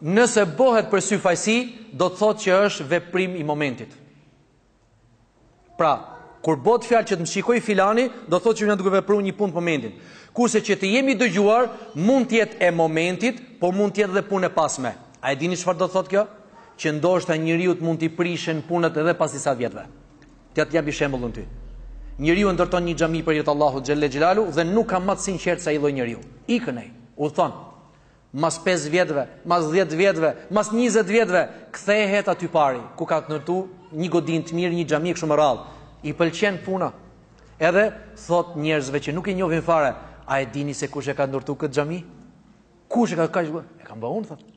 Nëse bëhet për syfaqësi, do të thotë që është veprim i momentit. Pra, kur bëhet fjalë që të më shikoj filani, do të thotë që jam duke vepruar një punë të momentit. Kurse që të jem i dëgjuar, mund të jetë e momentit, por mund të jetë edhe punë e pasme. A e dini çfarë do të thotë kjo? Që ndoshta njeriut mund t'i prishen punët edhe pas disa vjetëve. Ja të jap një shembull unë ty. Njeriu ndërton një xhami për hir të Allahut xhelle xhelalu dhe nuk ka më të sinqertë se ai lloj njeriu. Ikën ai, u thon. Mas 5 vjetëve, mas 10 vjetëve, mas 20 vjetëve, kthehet aty pari, ku ka ndërtu një godinë të mirë, një xhami shumë e rrallë. I pëlqen puna. Edhe thotë njerëzve që nuk e njohin fare, a e dini se kush e ka ndërtu këtë xhami? Kush e ka kaq? E kam bë unë thotë.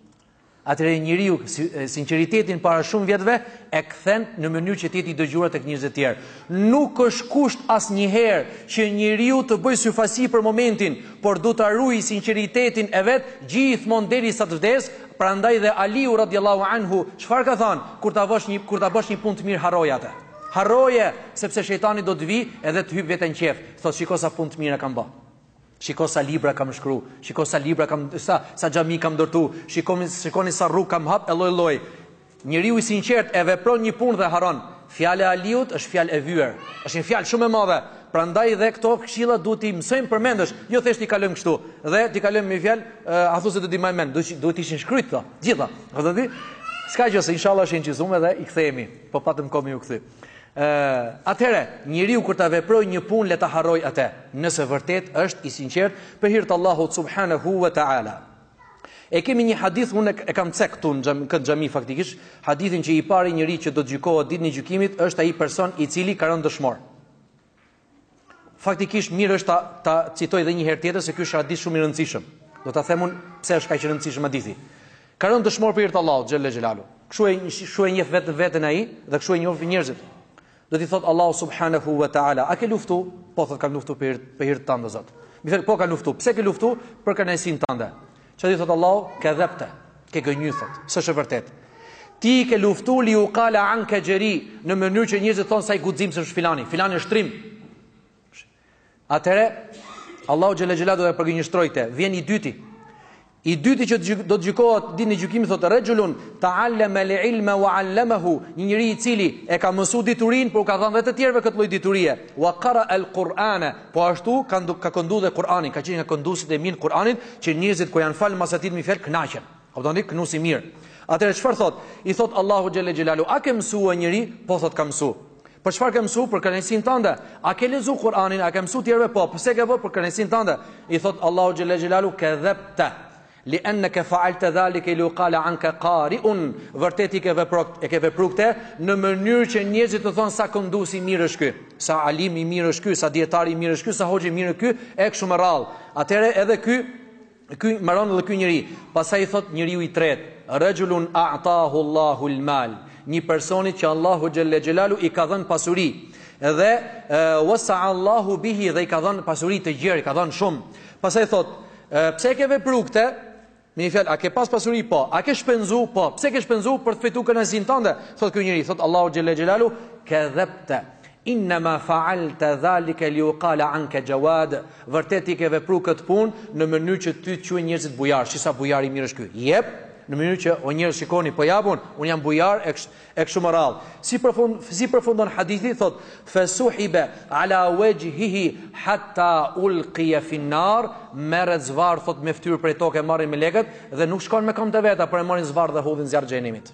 atëherë njeriu sinqeritetin para shumë vjetëve e kthen në mënyrë që të jetë i dëgjuar tek njerëzit e tjerë. Nuk është kusht asnjëherë që njeriu të bëjë syfaqësi për momentin, por duhet ta ruajë sinqeritetin e vet gjithmonë derisa të vdesë, prandaj dhe Aliu radiallahu anhu çfarë ka thënë, kur ta bësh një kur ta bësh një punë të mirë harroje atë. Harroje, sepse shejtani do të vijë edhe të hyp vetja në qejf, thotë shiko sa punë të mira kam bë. Shiko sa libra kam shkru, shiko sa libra kam sa sa xhami kam ndërtu, shikoni shikoni sa rrugë kam hap e lloj lloj. Njeriu i sinqert e vepron një punë dhe harron. Fjala e Aliut është fjalë e vyer. Është një fjalë shumë e madhe. Prandaj dhe këto këshilla duhet t'i mësojmë përmendësh, jo thjesht t'i kalojmë kështu. Dhe t'i kalojmë me fjalë, a thu se do t'i mbajmë mend, duhet duhet të ishin shkrujt këto, gjitha. S'ka gjë, inshallah është inçizum dhe i kthehemi. Po patëm kohë me iu kthy. Atëherë, njeriu kur ta veprojë një punë le ta harrojë atë, nëse vërtet është i sinqertë për hir të Allahut subhanahu wa taala. E kemi një hadith unë e kam cek këtu në xhami, këtë xhami faktikisht, hadithin që i pari njeri që do të gjykohet ditën e gjykimit është ai person i cili ka rënë dëshmor. Faktikisht mirë është ta ta citoj edhe një herë tjetër se ky është hadith shumë i rëndësishëm. Do ta them unë pse është kaq i rëndësishëm hadithi. Ka rënë dëshmor për hir të Allahut xhelle xhelalu. Kshu e kshu e njeh vetë veten ai dhe kshu e njohin njerëzit. Do t'i thot Allahu subhanahu wa taala, a ke luftu? Po thot kam luftu për hir për hir të tënd Zot. Mi thot po kam luftu. Pse ke luftu? Për kënaqësinë tënde. Çfarë i thotë Allahu? Kedhebte, ke gënjy thot. S'është e vërtetë. Ti ke luftu li jukale anke xheri në mënyrë që njerëzit të thonë sa i guximshëm është filani, filani është trim. Atëherë Allahu xhelle xhelalu do ta përgënjeshtrojë këtë. Vjen i dyti. I dyti që do të gjykohet ditën e gjykimit thotë rejulun ta'allama al-ilma wa 'allamahu, një njeri i cili e ka mësuar diturinë, por u ka dhënë edhe të tjerëve këtë lloj diturie. Wa qara al-Qur'ana, Po ashtu ka ndu, ka këndu dhe Kur'anin, ka qenë nga kënduesit e mirë të Kur'anit, që njerëzit kur janë fal mas atit me një fjalë kënaqen. Kuptoni? Kënus i mirë. Atëherë çfarë thot? I thot Allahu xhelle xhelalu, a ke mësu njeri? Po thot kam mësu. Për çfarë ke mësu? Për kënaqësinë tënde. A ke lexu Kur'anin? A ke mësu tjerëve? Po, pse e ke bërë për kënaqësinë tënde? I thot Allahu xhelle xhelalu, kedhebte. Li'annaka fa'alta zalika liuqala anka qari'un, vërtet e ke vepru këtë, e ke vepru këtë në mënyrë që njerëzit të thonë sa këndues i mirë është ky, sa alim i mirë është ky, sa dietar i mirë është ky, sa hoxhë i mirë është ky, e kështu me radhë. Atëherë edhe ky ky mbaron edhe ky njeri. Pastaj i thot njeriu i tretë, rajulun a'tahu Allahu al-mal, një personit që Allahu xhelle xhelalu i ka dhënë pasuri dhe wasa Allahu bihi dhe i ka dhënë pasuri të gjerë, i ka dhënë shumë. Pastaj thot E, pse e ke vepru këte? Me një fjalë, a ke pas pasuri? Po. A ke shpenzu? Po. Pse e ke shpenzu? Për të fitu kënaqësinë tënde. Thot ky njeri, thot Allahu xhelle xhelalu, kedhebte. Innama fa'alta zalika liuqala anka jawad. Vërtet ti e ke vepru këtë punë në mënyrë që ty të quajnë njerëzit bujar, si sa bujar i mirë është ky. Jep, në mënyrë që o njerëz shikoni po jap un, un jam bujar e kështu. E kështu me radhë. Si përfund, si përfundon hadithi thot fe suhibe ala wajhihi hatta ulqiya fi nar merret zvarr thot me fytyrë prej toke e marrin melekët dhe nuk shkon me këmbë të veta por e marrin zvarr dhe e hudhin në zjarr të xhehenemit.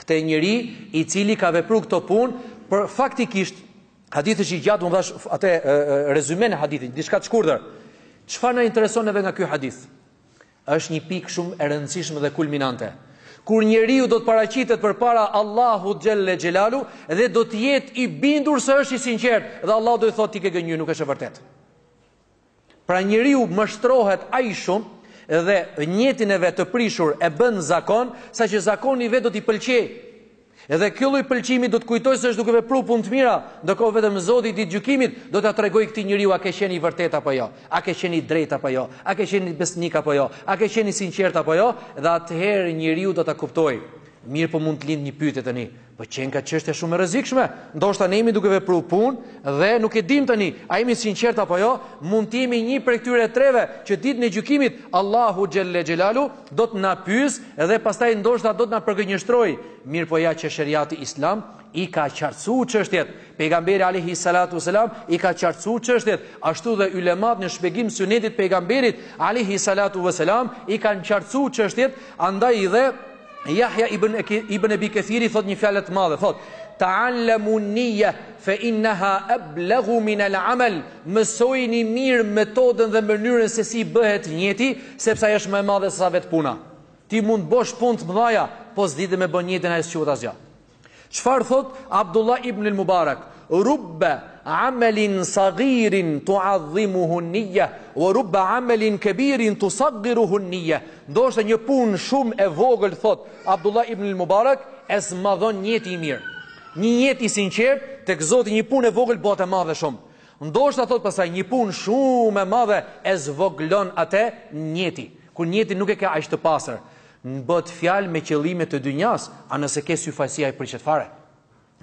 Këtë njeri i cili ka vepruar këto punë por faktikisht hadithi është i gjatë unë dhash atë rezumen e hadithit diçka të shkurtër. Çfarë na intereson neve nga ky hadith? Është një pikë shumë e rëndësishme dhe kulminante, kur njeriu do të paraqitet përpara Allahut xhelle xhelalu dhe do të jetë i bindur se është i sinqertë dhe Allahu do i thotë ti ke gënjy, nuk është e vërtetë. Pra njeriu mashtrohet aq shumë dhe nijetin e vet të prishur e bën zakon, saqë zakoni i vet do t'i pëlqejë. Edhe kjo lloj pëlqimi do të kujtojë se është duke vepruar punë të mira, ndërkohë vetëm Zoti i Ditë Gjykimit do t'ia tregojë këtij njeriu a ke qenë i vërtetë apo jo, a ke qenë i drejtë apo jo, a ke qenë besnik apo jo, a ke qenë i sinqertë apo jo, dhe atëherë njeriu do ta kuptojë. Mirëpo mund të lindë një pyetje tani, po qenka çështje shumë e rrezikshme, ndoshta ne jemi duke vepruar punë dhe nuk e dimë tani a jemi të sinqertë apo jo, mund të jemi një prej këtyre treve që Ditën e Gjykimit Allahu xhelle xhelalu do të na pyes dhe pastaj ndoshta do të na përgënjeshtrojë, mirëpo ja që sheriati islam i ka qartësuar çështjet. Pejgamberi alayhi salatu selam i ka qartësuar çështjet, ashtu dhe ulemat në shpjegim sunetit pejgamberit alayhi salatu selam i kanë qartësuar çështjet, andaj dhe Yahya ibn Abi Kathiri thot një fjalë të madhe, thot ta'allamu niyya Fe inneha eblegu minel amel, mësojini mirë metodën dhe mënyrën se si bëhet njeti, sepse ajo është më e madhe se sa vetë puna. Ti mund të bësh punë të mëdha, po s'dite me bo njetin ajo s'quhet asgjë. Çfarë thot Abdullah ibn al-Mubarak? Rubba amalin saghirin tu'azzimuhu an-niyya wa rubba amalin kabirin tusaghiruhu an-niyya. Ndoshta një punë shumë e vogël thot Abdullah ibn al-Mubarak e zmadhon njeti i mirë. Një njet i sinqertë tek Zoti një punë e vogël bëhet e madhe shumë. Ndoshta thotë pastaj një punë shumë e madhe e zvogëlon atë njeti. Kur njetin nuk e ke aq të pastër, në bëhet fjalë me qëllime të dynjas, a nëse ke syfajësi ai prishet fare.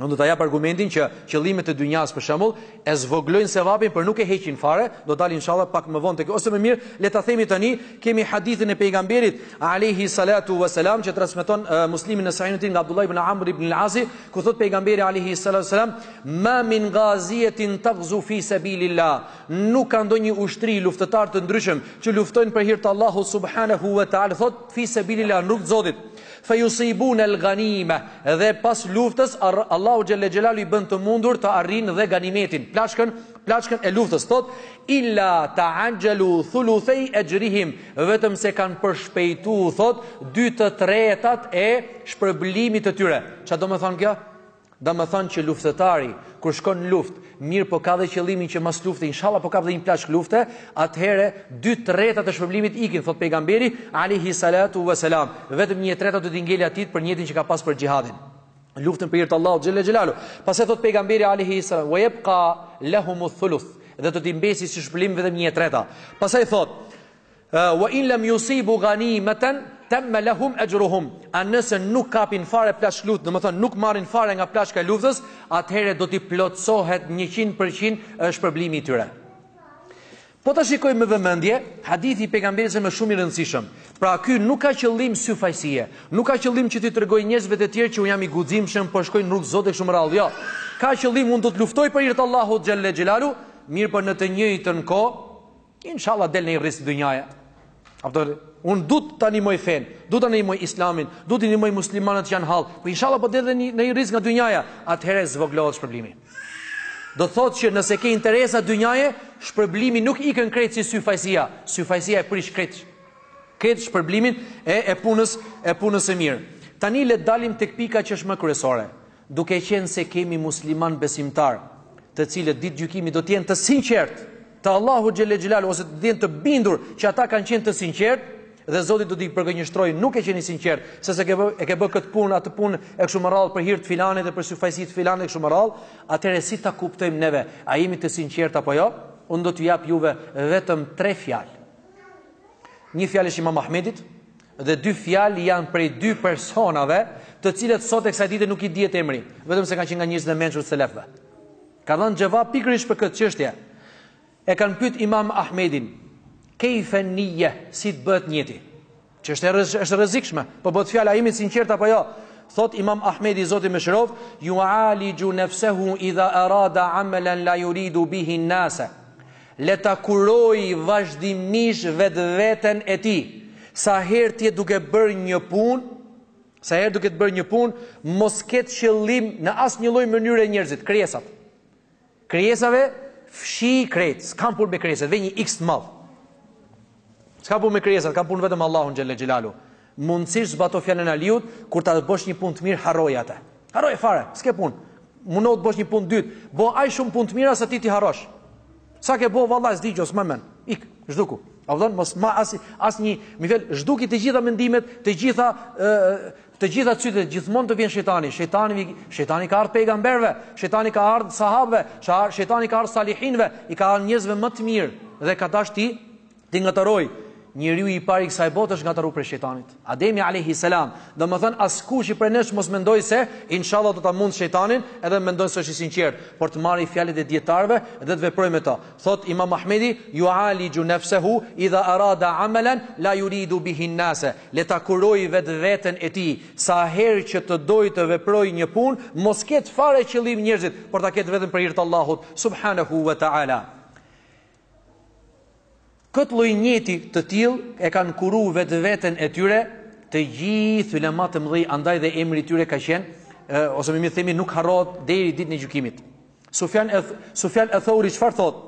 Unë do ta jap argumentin që qëllimet e dynjas për shembull E zvogëlojnë sevapin por nuk e heqin fare, do dalë inshallah pak më vonë tek ose më mirë le ta themi tani, kemi hadithin e pejgamberit alejhi salatu wa salam që transmeton uh, Muslimi në Sahihin e tij nga Abdullah ibn Amr ibn al-As, ku thot pejgamberi alejhi salatu wa salam, "Ma min ghaziyatin taghzu fi sabilillah." Nuk ka ndonjë ushtri luftëtar të ndryshëm që luftojnë për hir të Allahut subhanahu wa taala, thot fi sabilillah, n'rrugë të Zotit. Feyusibune l'ganime, dhe pas luftës Allahu xhelle xhelalu i bën të mundur të arrijnë dhe ganimetin, plaçkën, plaçkën e luftës. Thot illa ta'ajjalu thuluthei ajrihim, vetëm se kanë përshpejtu, thot, dy të tretat e shpërblimit të tyre. Ça domethënë kjo? Domethënë që luftëtari kur shkon në luftë, mirëpo ka dhe qëllimin që mas lufte inshallah po kap dhe një plaçkë lufte, atëherë dy të tretat e shpërblimit ikin, thotë pejgamberi alejhi salatu ve selam. Vetëm një e treta do t'i ngeli atij për njetin që ka pas për xhihadin, luftën për hir të Allahut xhelle xhelalu. Pastaj thotë pejgamberi alejhi salam wa yabqa lahum thuluth dhe do t'i mbesi si shpërblim vetëm një e treta. Pastaj thotë Wa in lam yusibu ghanimatan tamma lahum ajruhum. A nëse nuk kapin fare plaçkë luftë, domethënë nuk marrin fare nga plaçka e luftës, atëherë do t'i plotësohet 100% është shpërblimi i tyre. Po ta shikojmë me vëmendje, hadithi i pejgamberit është shumë i rëndësishëm. Pra ky nuk ka qëllim syfaqësie, nuk ka qëllim që t'i tregojë njerëzve të tjerë që un jam i guximshëm, po shkoj në rrugë Zotit e kështu me radhë. Jo. Ka qëllim un do të luftoj për hir të Allahut xhelle xhelalu, mirë po në të njëjtën kohë Inshallah del ndonji hise dynjaja aty, unë du ta ndihmoj fenë, du ta ndihmoj islamin, du t'i ndihmoj muslimanët që janë në hall, po inshallah po del dhe një, ndonji hise nga dynjaja, atëhere zvoglohet shpërblimi. Do të thotë që nëse ke interesa dynjaje, shpërblimi nuk ikën krejt si syfaqësia, syfaqësia e prish krejt, krejt shpërblimin e, e, punës, e punës së mirë. Tani le dalim tek pika që është më kryesore. Duke qenë se kemi muslimanë besimtarë, të cilët ditën e gjykimit do të jenë të sinqertë te Allahu xhelle xhelalu ose do të jenë të bindur që ata kanë qenë të sinqertë dhe Zoti do t'i përgënjështrojë, nuk ke qenë i sinqertë, se se ke bë, e ke bë këtë punë, atë punë e kështu me radhë për hir të filanit dhe për syfaqësi të filanit e kështu me radhë, atëherë si ta kuptojmë neve, a jemi të sinqertë apo jo? Unë do t'ju jap juve vetëm tre fjalë. Një fjalë është e Imam Ahmedit, Dhe dy fjalë janë prej dy personave, të cilët sot e kësaj dite nuk i dihet emri, vetëm se kanë qenë nga njerëzit e mençur të selefëve. Ka dhënë xhevap pikërisht për këtë çështje. E kanë pyet Imam Ahmedin, "Kejfe nije, si të bëhet nijeti?" Çështja është e rrezikshme, po bëhet fjalë a jemi sinqertë apo jo? Thot Imam Ahmedi Zoti e mëshiroftë, "Yu'aliju nafsahu idha arada amalan la yuridu bihi an-nasa." Le ta kurojë vazhdimisht vetveten e tij. Sa herë të jetë duke bërë një punë, sa herë duke të bërë një punë, mos ketë qëllim në asnjë lloj mënyre njerëzit, krijesat. Krijesave fshij krejt, s'kam punë me krijesat, ve një X të madh. S'kam punë me krijesat, kam punë vetëm me Allahun xhelle xhelalu. Mundësisht zbato fjalën e Aliut, kur ta bësh një punë të mirë, harroje atë. Harroje fare, s'ke punë. Mundohu të bësh një punë të dytë, bo aq shumë punë të mira sa ti t'i harrosh. Sa ke bo vallahi s'di gjë, s'maj mend. Ik, zhduku. A vdon mos ma as asnjë, më fal, zhduki të gjitha mendimet, të gjitha të gjitha cytjet gjithmon të vjen shejtani, shejtani, shejtani i ka ardh pejgamberve, shejtani i ka ardh sahabëve, shejtani i ka ardh salihinve, i ka ardh njerëzve më të mirë dhe ka dash t'i, t'i ngatërrojë. Njeriu i parë i kësaj bote është ngatërru prej shejtanit. Ademi alayhi salam, domethën askushi prej nesh mos mendojë se inshallah do ta mund shejtanin, edhe mendon se është i sinqert, por të marrë fjalët e dietarëve dhe të veprojë me to. Thot Imam Ahmedi, "Yu'aliju nafsahu idha arada amalan la yuridu bihi an-nase." Le ta kurojë vetveten e tij. Sa herë që të dojë të veprojë një punë, mos ketë fare qëllim njerëzit, por ta ketë vetëm për hir të Allahut subhanehu ve teala. Këtë lloj njeti të tillë e kanë kuru vetveten e tyre të gjithë ulemat e mëdhenj, andaj dhe emri i tyre ka qenë ose më mirë themi nuk harrohet deri ditën e gjykimit. Sufjan e Sufjan e Thauri çfarë thotë?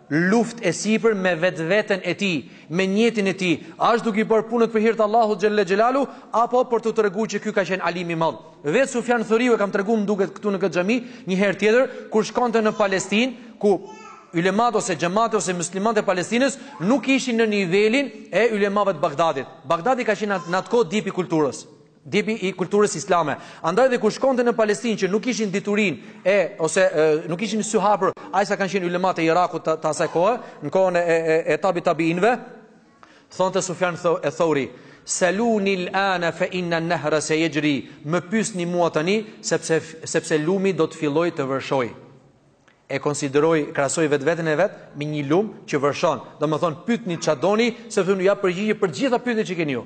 luftë e sipër me vetveten e tij, me nijetin e tij, a është duke i bërë punët për hir të Allahut xhelle xhelalu apo për t'u tregu që ky ka qenë alim i madh. Vetë Sufjan Thoriu e kam tregu më duket këtu në këtë xhami një herë tjetër kur shkonte në Palestinë, ku ulemat ose xhamati ose muslimanët e Palestinës nuk ishin në nivelin e ulemave të Bagdadit. Bagdadi ka qenë në atë kohë dipi kulturës. Dipi i kulturës islame. Andaj dhe kur shkonte në Palestinë që nuk kishin diturinë e ose e, nuk kishin sy hapur aq sa kanë qenë ulemat e Irakut të, të asaj kohe, në kohën e, e, e tabi tabiinve, thonte Sufjan e Thauri, Saluni al-ana fa inna an-nahra sayajri, më pyesni mua tani sepse sepse lumi do të fillojë të vërshojë. E konsideroi, krahasoi vetveten e vet me një lum që vërshon. Domethënë, pytni ça doni, sepse unë jap përgjigje për gjitha pyetjet që keni ju.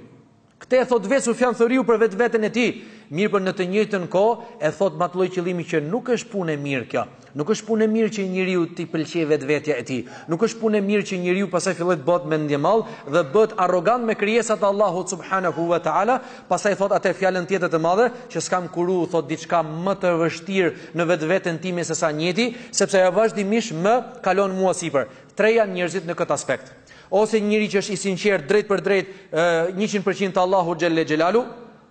Këtë e thotë vetë Sufjan Thoriu për vetveten e tij, mirëpo në të njëjtën kohë e thotë me atë lloj qëllimi që nuk është punë e mirë kjo. Nuk është punë e mirë që njeriut t'i pëlqejë vetvetja e tij. Nuk është punë e mirë që njeriu pastaj fillon të bëhet mendjemadh dhe bëhet arrogant me krijesat e Allahut subhanehu ve teala, pastaj thotë atë fjalën tjetër të madhe që s'kam kuru thotë diçka më të vështirë në vetveten time sesa njeti, sepse ai vazhdimisht më kalon mua sipër. Tre janë njerëzit në këtë aspekt. Ose një njeri që është i sinqertë drejt për drejt 100% te Allahu xhelle xhelalu,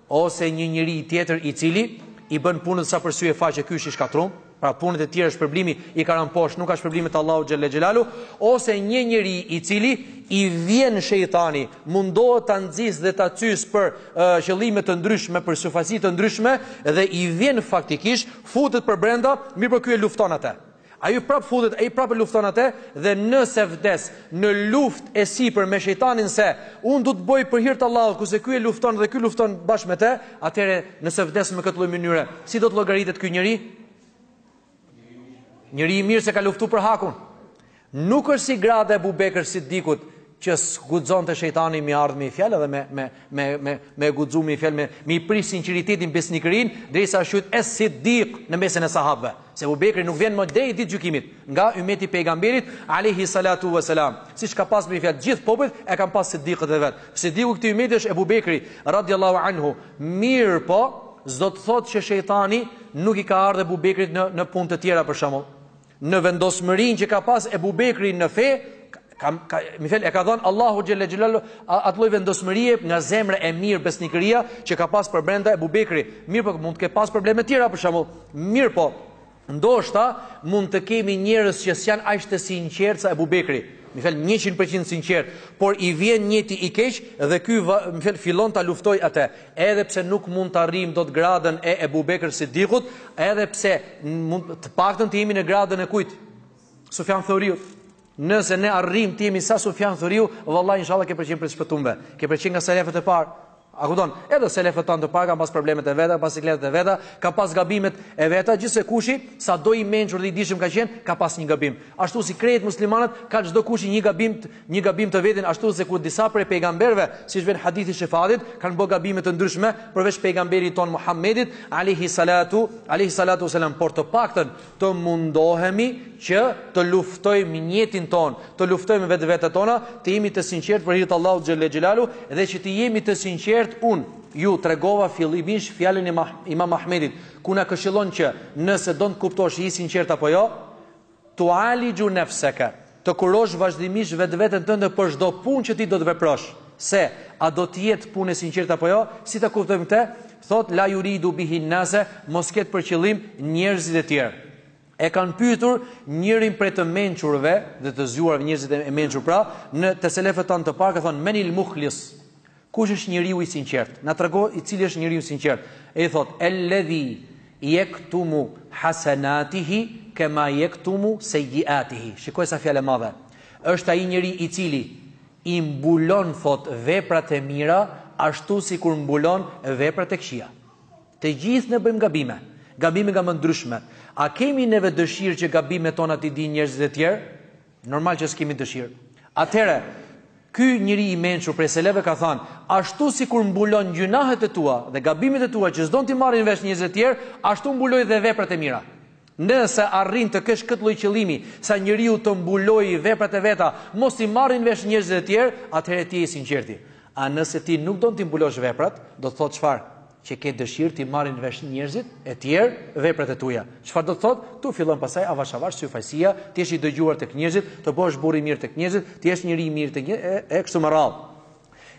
ose një njeri tjetër i cili i bën punët sa për sy e faqe ky është i shkatrum, pra punët e tij, shpërblimi i ka rënë poshtë, nuk ka shpërblim te Allahu xhelle xhelalu, ose një njeri i cili i vjen shejtani, mundohet ta nxis dhe ta cys për uh, qëllime të ndryshme, për syfaqësi të ndryshme dhe i vjen faktikisht futet për brenda, mirëpo ky e lufton atë. Ai prap futet ai prap e lufton atë dhe nëse vdes në luftë e sipër me shejtanin se unë du ta bëj për hir të Allahut kurse ky e lufton dhe ky lufton bashkë me të atëherë nëse vdes me këtë lloj mënyre si do të llogaritet ky njeri njeri i mirë se ka luftu për hakun nuk është si grada e Ebu Bekër Sidikut që s'guxonte shejtani me i ardh me një fjalë dhe me me me me me e guxu me një fjalë me me i prish sinqeritetin besnikërin derisa u qujt es siddiq në mesin e sahabëve se Abu Bekri nuk vjen më deri në ditë gjykimit nga ymeti i pejgamberit alayhi salatu wa salam siç ka pas me një fjalë gjithë popujt e kanë pas siddiqët e vet siddiqu i këtij ymeti është Abu Bekri radhiyallahu anhu mirëpo s'do të thotë që shejtani nuk i ka ardhur Abu Bekrit në në punë të tjera për shembull Në vendosmërinë që ka pas Ebu Bekri në fe, ka, ka, më fal, e ka dhënë Allahu Xhelle Xhelalu atë lloj vendosmërie nga zemra e mirë besnikëria që ka pas për brenda Ebu Bekri. Mirëpo mund të ke pas probleme tjera për shembull. Mirëpo, ndoshta mund të kemi njerëz që s'janë aq të sinqertë sa Ebu Bekri. Më fal, 100% sinqertë, por i vjen nijeti i keq dhe ky, më fal, fillon ta luftojë atë. edhe pse nuk mund të arrijmë dot gradën e Ebu Bekr Sidikut, edhe pse mund të paktën të jemi në gradën e kujt? Sufjan Theuriut. Nëse ne arrijmë të jemi sa Sufjan Theuriu, vallahi inshallah ke për qenë prej shpëtumve. Ke për qenë nga selefët e parë. A kupton? Edhe selefët tanë të parë kanë pas problemet e veta, pas sikletet e veta, ka pas gabimet e veta, gjithsekushi, sado i mençur dhe i dijshëm ka qenë, ka pas një gabim. Ashtu si krejt muslimanët, ka çdokushi një gabim Një gabim të vetin ashtu sikur disa prej pejgamberëve, siç vjen hadithi i Shefatit, kanë bërë gabime të ndryshme, përveç pejgamberit tonë Muhammedit, alejhi salatu, alejhi salatu ue selam, por të paktën të mundohemi që të luftojmë nijetin tonë, të luftojmë vetvetet tona, të jemi të sinqertë për hir të Allahut Xhelle Xhelalu, dhe që të jemi të sinqertë unë, ju tregova fillimisht fjalën e Imam Ahmedit, ku na këshillon që nëse don të kuptosh je i sinqertë apo jo, Tu'alixhu nefseke, të kurosh vazhdimisht vetveten tënde për çdo punë që ti do të veprosh, se a do të jetë punë e sinqertë apo jo, si ta kuptojmë këtë, thotë la yuridu bihi nase, mos ketë për qëllim njerëzit e tjerë. E kanë pyetur njërin prej të mençurve dhe të zgjuarve, njerëzit e mençur pra, në te selefët tanë të parë ka thonë menil mukhlis, Kush është njeriu i sinqertë? Na trego i cili është njeriu i sinqertë. Ai thotë, Elledhi jektumu hasenatihi kema jektumu sejjiatihi. Shikoje sa fjalë e madhe. Është ai njeri i cili i mbulon thotë veprat e mira ashtu sikur mbulon veprat e këqija. Të gjithë ne bëjmë gabime. Gabime nga më ndryshmet. A kemi neve dëshirë që gabimet tona t'i dinë njerëzit e tjerë? Normal që s'kemi dëshirë. Atëherë, ky njeri i mençur prej selefëve ka thënë, ashtu sikur mbulon gjynahet e tua dhe gabimet e tua që s'don t'i marrin vesh njerëzit e tjerë, ashtu mbuloji dhe veprat e mira. Nëse arrin të kesh këtë lloj qëllimi, sa njeriu të mbulojë veprat e veta, mos t'i marrin vesh njerëzit e tjerë, atëherë ti je i sinqerti. A nëse ti nuk don t'i mbulosh veprat, do të thotë çfarë? që ke dëshirë t'i marrin vesh njerëzit e tjerë veprat e tua. Çfarë do të thotë? Ktu fillon pastaj avash avash syfaqësia, të jesh i dëgjuar tek njerëzit, të bëhesh burrë i mirë tek njerëzit, të jesh njeri i mirë tek njerëzit e, e kështu me radhë.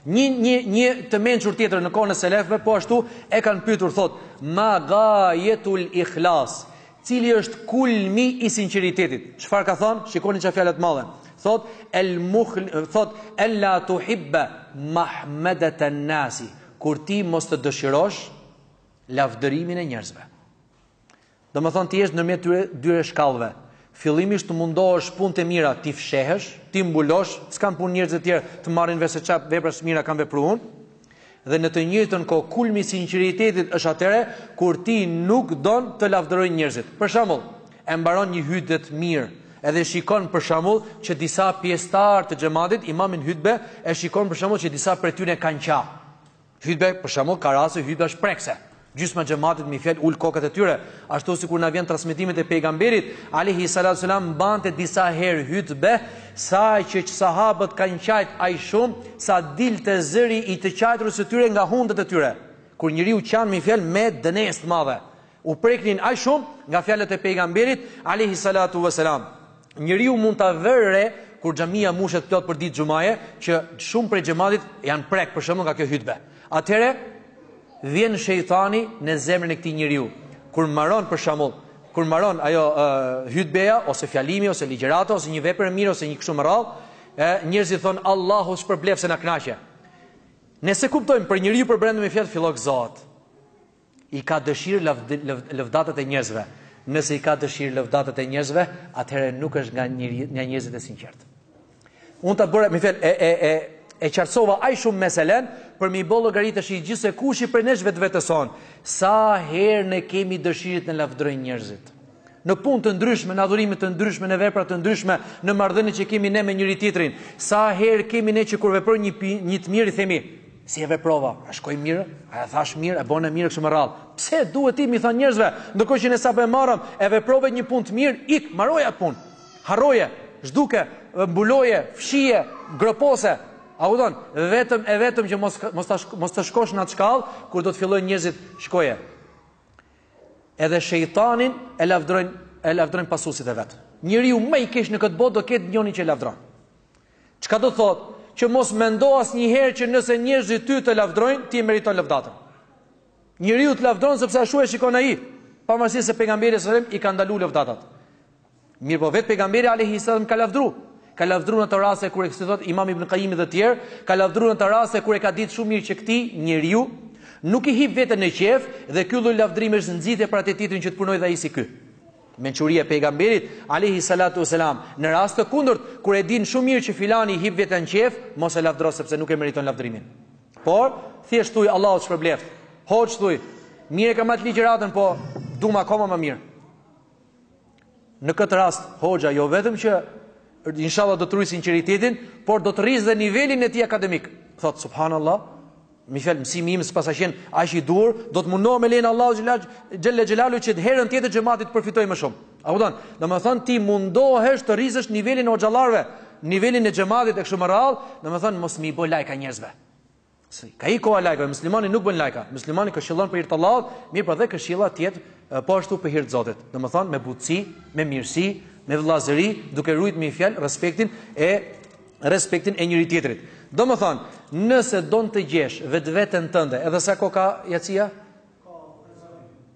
Një një një të mençur tjetër në kohën e selefëve po ashtu e kanë pyetur thotë, "Ma gayetul ikhlas?" Cili është kulmi i sinqeritetit? Çfarë ka thënë? Shikoni çfarë fjalë të mëdha. Thot el muhl thot ella tuhibba mahmadatan nasi Kur ti mos të dëshirosh lavdërimin e njerëzve. Domethënë të jesh ndërmjet këtyre dy shkallëve. Fillimisht të mundohesh punët e mira t'i fshehësh, t'i mbulosh, s'kanë punë njerëzit e tjerë të marrin vesh se ça vepra të mira kam vepru unë. Dhe në të njëjtën kohë kulmi i sinqeritetit është atëherë kur ti nuk don të lavdërojnë njerëzit. Për shembull, e mbaron një hytbe të mirë edhe shikon për shembull që disa pjesëtarë të xhamatit imami n'hytbe e shikon për shembull që disa prej tyre kanë qa n'hytbe për shembull ka raste hytbe është prekse gjysma e xhamatit më fal ul kokët e tyre ashtu sikur na vjen n'transmetimet e pejgamberit alejhi salatu selam mbante disa herë hytbe sa që sahabët kanë qajt aq shumë sa dilte zëri i të qajturës së tyre nga hundët e tyre kur njeriu qan më fal me dënesë të madhe U preknin aq shumë nga fjalët e Pejgamberit, alejhi salatu ve selam, Njeriu mund ta vërë re kur xhamia mushet plot për ditë xhumaje, që shumë prej xhematit janë prek për shembull nga kjo hutbe. Atëherë vjen shejtani në zemrën e këtij njeriu. Kur mbaron për shembull, kur mbaron ajo uh, hutbeja ose fjalimi ose ligjërata ose një vepër e mirë ose një kështu me radhë, e njerëzit thon Allahu t'shpërbleftë se na kënaqe. Nëse kupton për njeriu përbrenda më fal filloka zot. I ka dëshirë lëvdatat e njerëzve. Nëse i ka dëshirë lëvdatat e njerëzve, atëherë nuk është nga nga njerëzit e sinqertë. Unë ta bëra, më fal, e e e e qartësova aq shumë meselen për m'i bë llogari tash gjithsekushi prej nesh vetvetes tonë sa herë ne kemi dëshirë të na lavdërojnë njerëzit. në punë të ndryshme, në adhurime të ndryshme, në vepra të ndryshme, në marrëdhëniet që kemi ne me njëri tjetrin. Sa herë kemi ne që kur veprojmë një, një të mirë i themi, si e veprova? A shkoi mirë? A e thash mirë? E bona mirë kështu me radhë. Pse duhet ti m'i thënë njerëzve, ndërkohë që ne sapo e marrëm, e veprove një punë të mirë, ik, maroje atë punë. Harroje, zhduke, mbuloje, fshije, gropose. A kupton? Vetëm e vetëm që mos mos ta mos të shkosh në atë shkallë kur do të fillojnë njerëzit shkoje. Edhe shejtanin e lavdrojnë e lavdrojnë pasuesit e vet. Njeriu më i keq në këtë botë do ketë njëri që e lavdron. Çka do thotë? Që mos mendo asnjëherë që nëse njerëzit ty të lavdrojnë, ti e meriton lavdatën. Njeriu të lavdron sepse ashtu e shikon ai, pavarësisht se pejgamberi sallallahu alajhi wasallam i ka ndaluar lavdatat. Mirëpo vetë pejgamberi alejhi selam ka lavdru. Ka lavdru në ato raste kur e si thot Imam Ibn Qayyim dhe të tjerë, ka lavdru në ato raste kur e ka ditë shumë mirë që këtij njeriu nuk i hip vetja në qejf dhe ky lloj lavdrimi është nxitje për atë tjetrin që të punojë dhe ai si ky. Mençuria e pejgamberit alejhi salatu selam në rast të kundërt kur e din shumë mirë që filanit i hip vetja në qejf, mos e lavdro sepse nuk e meriton lavdrimin. Por thjesht thuj Allahu të shpërbleft. Hoxh thuj, mirë e kam atë ligjëratën, po duam akoma më mirë. Në këtë rast hoxha jo vetëm që inshallah do të rujë sinqeritetin, por do të rrisë dhe nivelin e tij akademik. Thotë subhanallah, me fjalë mësimi im s'paska qenë aq i duhur, do të mundohem me lejen Allahut xhelle xhelaluhu që të herën tjetër xhemati të përfitojë më shumë. A kupton? Domethënë ti mundohesh të rrisësh nivelin e hoxhallarëve, nivelin e xhematit e kështu me radhë, domethënë mos me i bo lajka njerëzve. S'ka koha lajkave, muslimani nuk bën lajka, muslimani këshillon për hir të Allahut, mirëpo dhe këshilla të jetë po ashtu për hir të Zotit. Domethënë me butësi, me mirësi, me vëllazëri, duke rujt me fjalë respektin e respektin e njëri tjetrit. Domethënë, nëse don të gjesh vetveten tënde, edhe sa kohë ka jacia?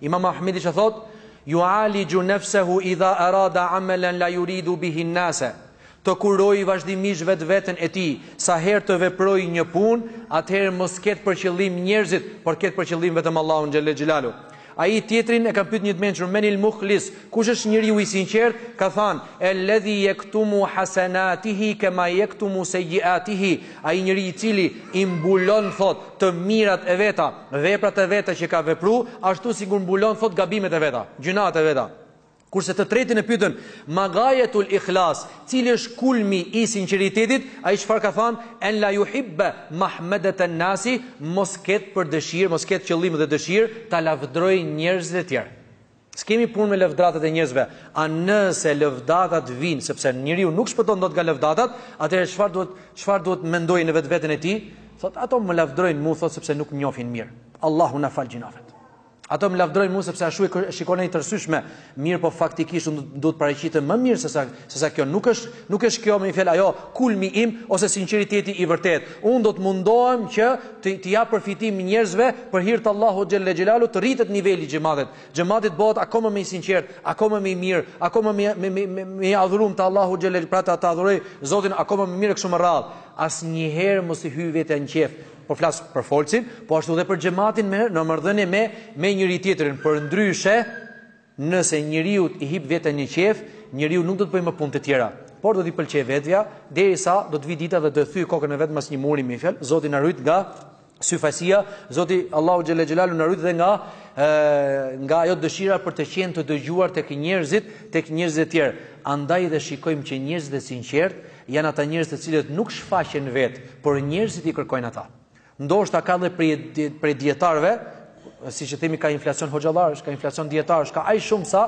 Imam Ahmedi ça thotë, Jualixhu nefsehu idha arada amelen la juridu bihin nase, të kurojë vazhdimisht vetveten e tij, sa herë të veprojë një punë, atëherë mos ketë për qëllim njerëzit, por ketë për qëllim vetëm Allahun xhelle xhelaluhu. Ai tjetrin e kanë pyt një të mençur, menil muhlis, kush është njeriu i sinqertë, ka thanë, el-ledhi jektumu hasenatihi kema jektumu sejjiatihi, ai njeri i cili i mbulon, thotë, të mirat e veta, Veprat e veta që ka vepru, ashtu sikur mbulon thotë gabimet e veta, gjynahet e veta. Kurse të tretin e pyetën, Ma gajetul ihlas, cili është kulmi i sinqeritetit? Ai çfarë ka thënë? En la juhibbe mahmedeten nasi, mos ketë për dëshirë, mos ketë qëllim dhe dëshirë ta lavdërojnë njerëzit e tjerë. S'kemi punë me lëvdatat e njerëzve, a nëse lëvdatat vijnë, sepse njeriu nuk shpëton dot nga lëvdatat, atëherë çfarë duhet, çfarë duhet mendojë në vetveten e tij? Thotë, ato më lavdërojnë mua, thotë, sepse nuk më njohin mirë. Allahu na faltë gjynahet. Ato më lavdërojnë mua sepse ashtu e shikojnë të arsyeshme, mirëpo faktikisht unë duhet të paraqitem më mirë se sa Sesa kjo nuk është, nuk është kjo me një fjalë ajo kulmi im ose sinqeriteti i vërtetë. Unë do të mundohem që të t'i jap përfitim njerëzve për hir të Allahut xhelle xhelaluhu të rritet niveli i xhematit. Xhemati të bëhet akoma më i sinqertë, akoma më i mirë, akoma më më më më më i adhuruar te Allahu xhelle pra ta adhurojë Zotin akoma më mirë kështu me radhë. Asnjëherë mos i hyjë vetja në qejf. Po flas për folësin, po ashtu edhe për xhematin me në marrëdhënie me me njëri tjetrin. Përndryshe, Nëse njeriut i hip vetja në qejf, njeriu nuk do të bëjë më punë të tjera, por do t'i pëlqejë vetvetja, derisa do të vijë dita dhe do e thyejë kokën e vet mbas një muri me fjalë, Zoti na rujt nga syefaqësia, Zoti Allahu xhelle xhelaluhu na rujt dhe nga nga ajo dëshira për të qenë të dëgjuar tek njerëzit, tek njerëzit e tjerë. Andaj dhe shikojmë që njerëzit e sinqertë janë ata njerëz të cilët nuk shfaqen vetë, por njerëzit i kërkojnë ata. Ndoshta ka dhe prej prej dijetarëve, siç i themi ka inflacion hoxhallarësh, ka inflacion dijetarësh, ka aq shumë sa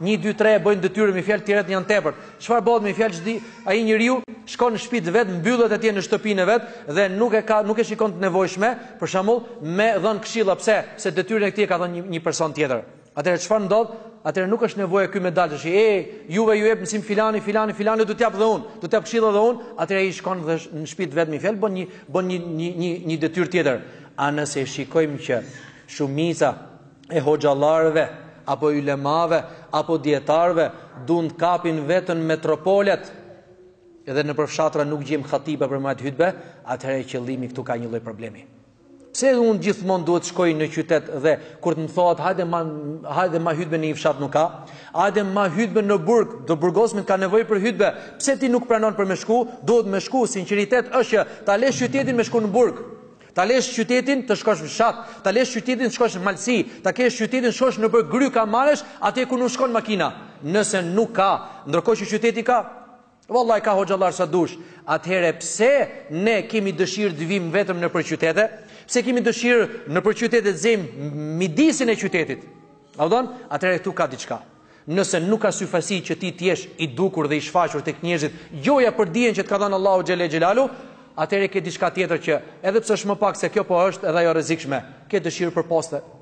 1 2 3 e bëjnë detyrën me fjalë të tjerët janë tepër. Çfarë bëhet me fjalë çdi? Ai njeriu shkon në shtëpi të vet, mbyllet atje në shtëpinë e vet dhe nuk e ka nuk e shikon të nevojshme, për shembull, me dhën këshilla pse? Se detyrën e këtij e ka dhënë një, një person tjetër. Atëherë çfarë ndodh? Atëherë nuk është nevoja ky me dalë tash. E, juve ju jep mësim filani, filani, filani do t'jap dhe un, do t'jap këshilla dhe un. Atëherë ai shkon dhe në shtëpi të vet me një fjalë, bën një bën një një një një detyrë tjetër. A nëse shikojmë që shumica e hoxhallarëve apo ylemave apo dietarëve duan të kapin vetëm metropolet dhe nëpër fshatra nuk gjejmë hatiba për me majt hutbe, atëherë qëllimi këtu ka një lloj problemi. Pse unë gjithmonë duhet të shkoj në qytet dhe kur të më thotë hajde ma hajde ma hutbe në një fshat nuk ka, hajde ma hutbe në burg, të burgosmit ka nevojë për hutbe. Pse ti nuk pranon për me shku? Duhet me shku, sinqeritet është që ta lesh qytetin me shku në burg. Ta lesh qytetin të shkosh në fshat, ta lesh qytetin të shkosh në malësi, ta lesh qytetin të shkosh nëpër gryka malesh atje ku nuk shkon makina. Nëse nuk ka, ndërkohë që qyteti ka, Vallahi ka hoxhallar sa dush, atëherë pse ne kemi dëshirë të vijmë vetëm nëpër qytete? Pse kemi dëshirë nëpër qytete të zejmë midisin e qytetit? A udhon? Atëherë këtu ka diçka. Nëse nuk ka syfaqësi që ti të jesh i dukur dhe i shfaqur tek njerëzit, gjoja për dijen që të ka dhënë Allahu xhele xhelalu, atëherë ke diçka tjetër që edhe pse është më pak se kjo po është edhe ajo e rrezikshme. Ke dëshirë për poste,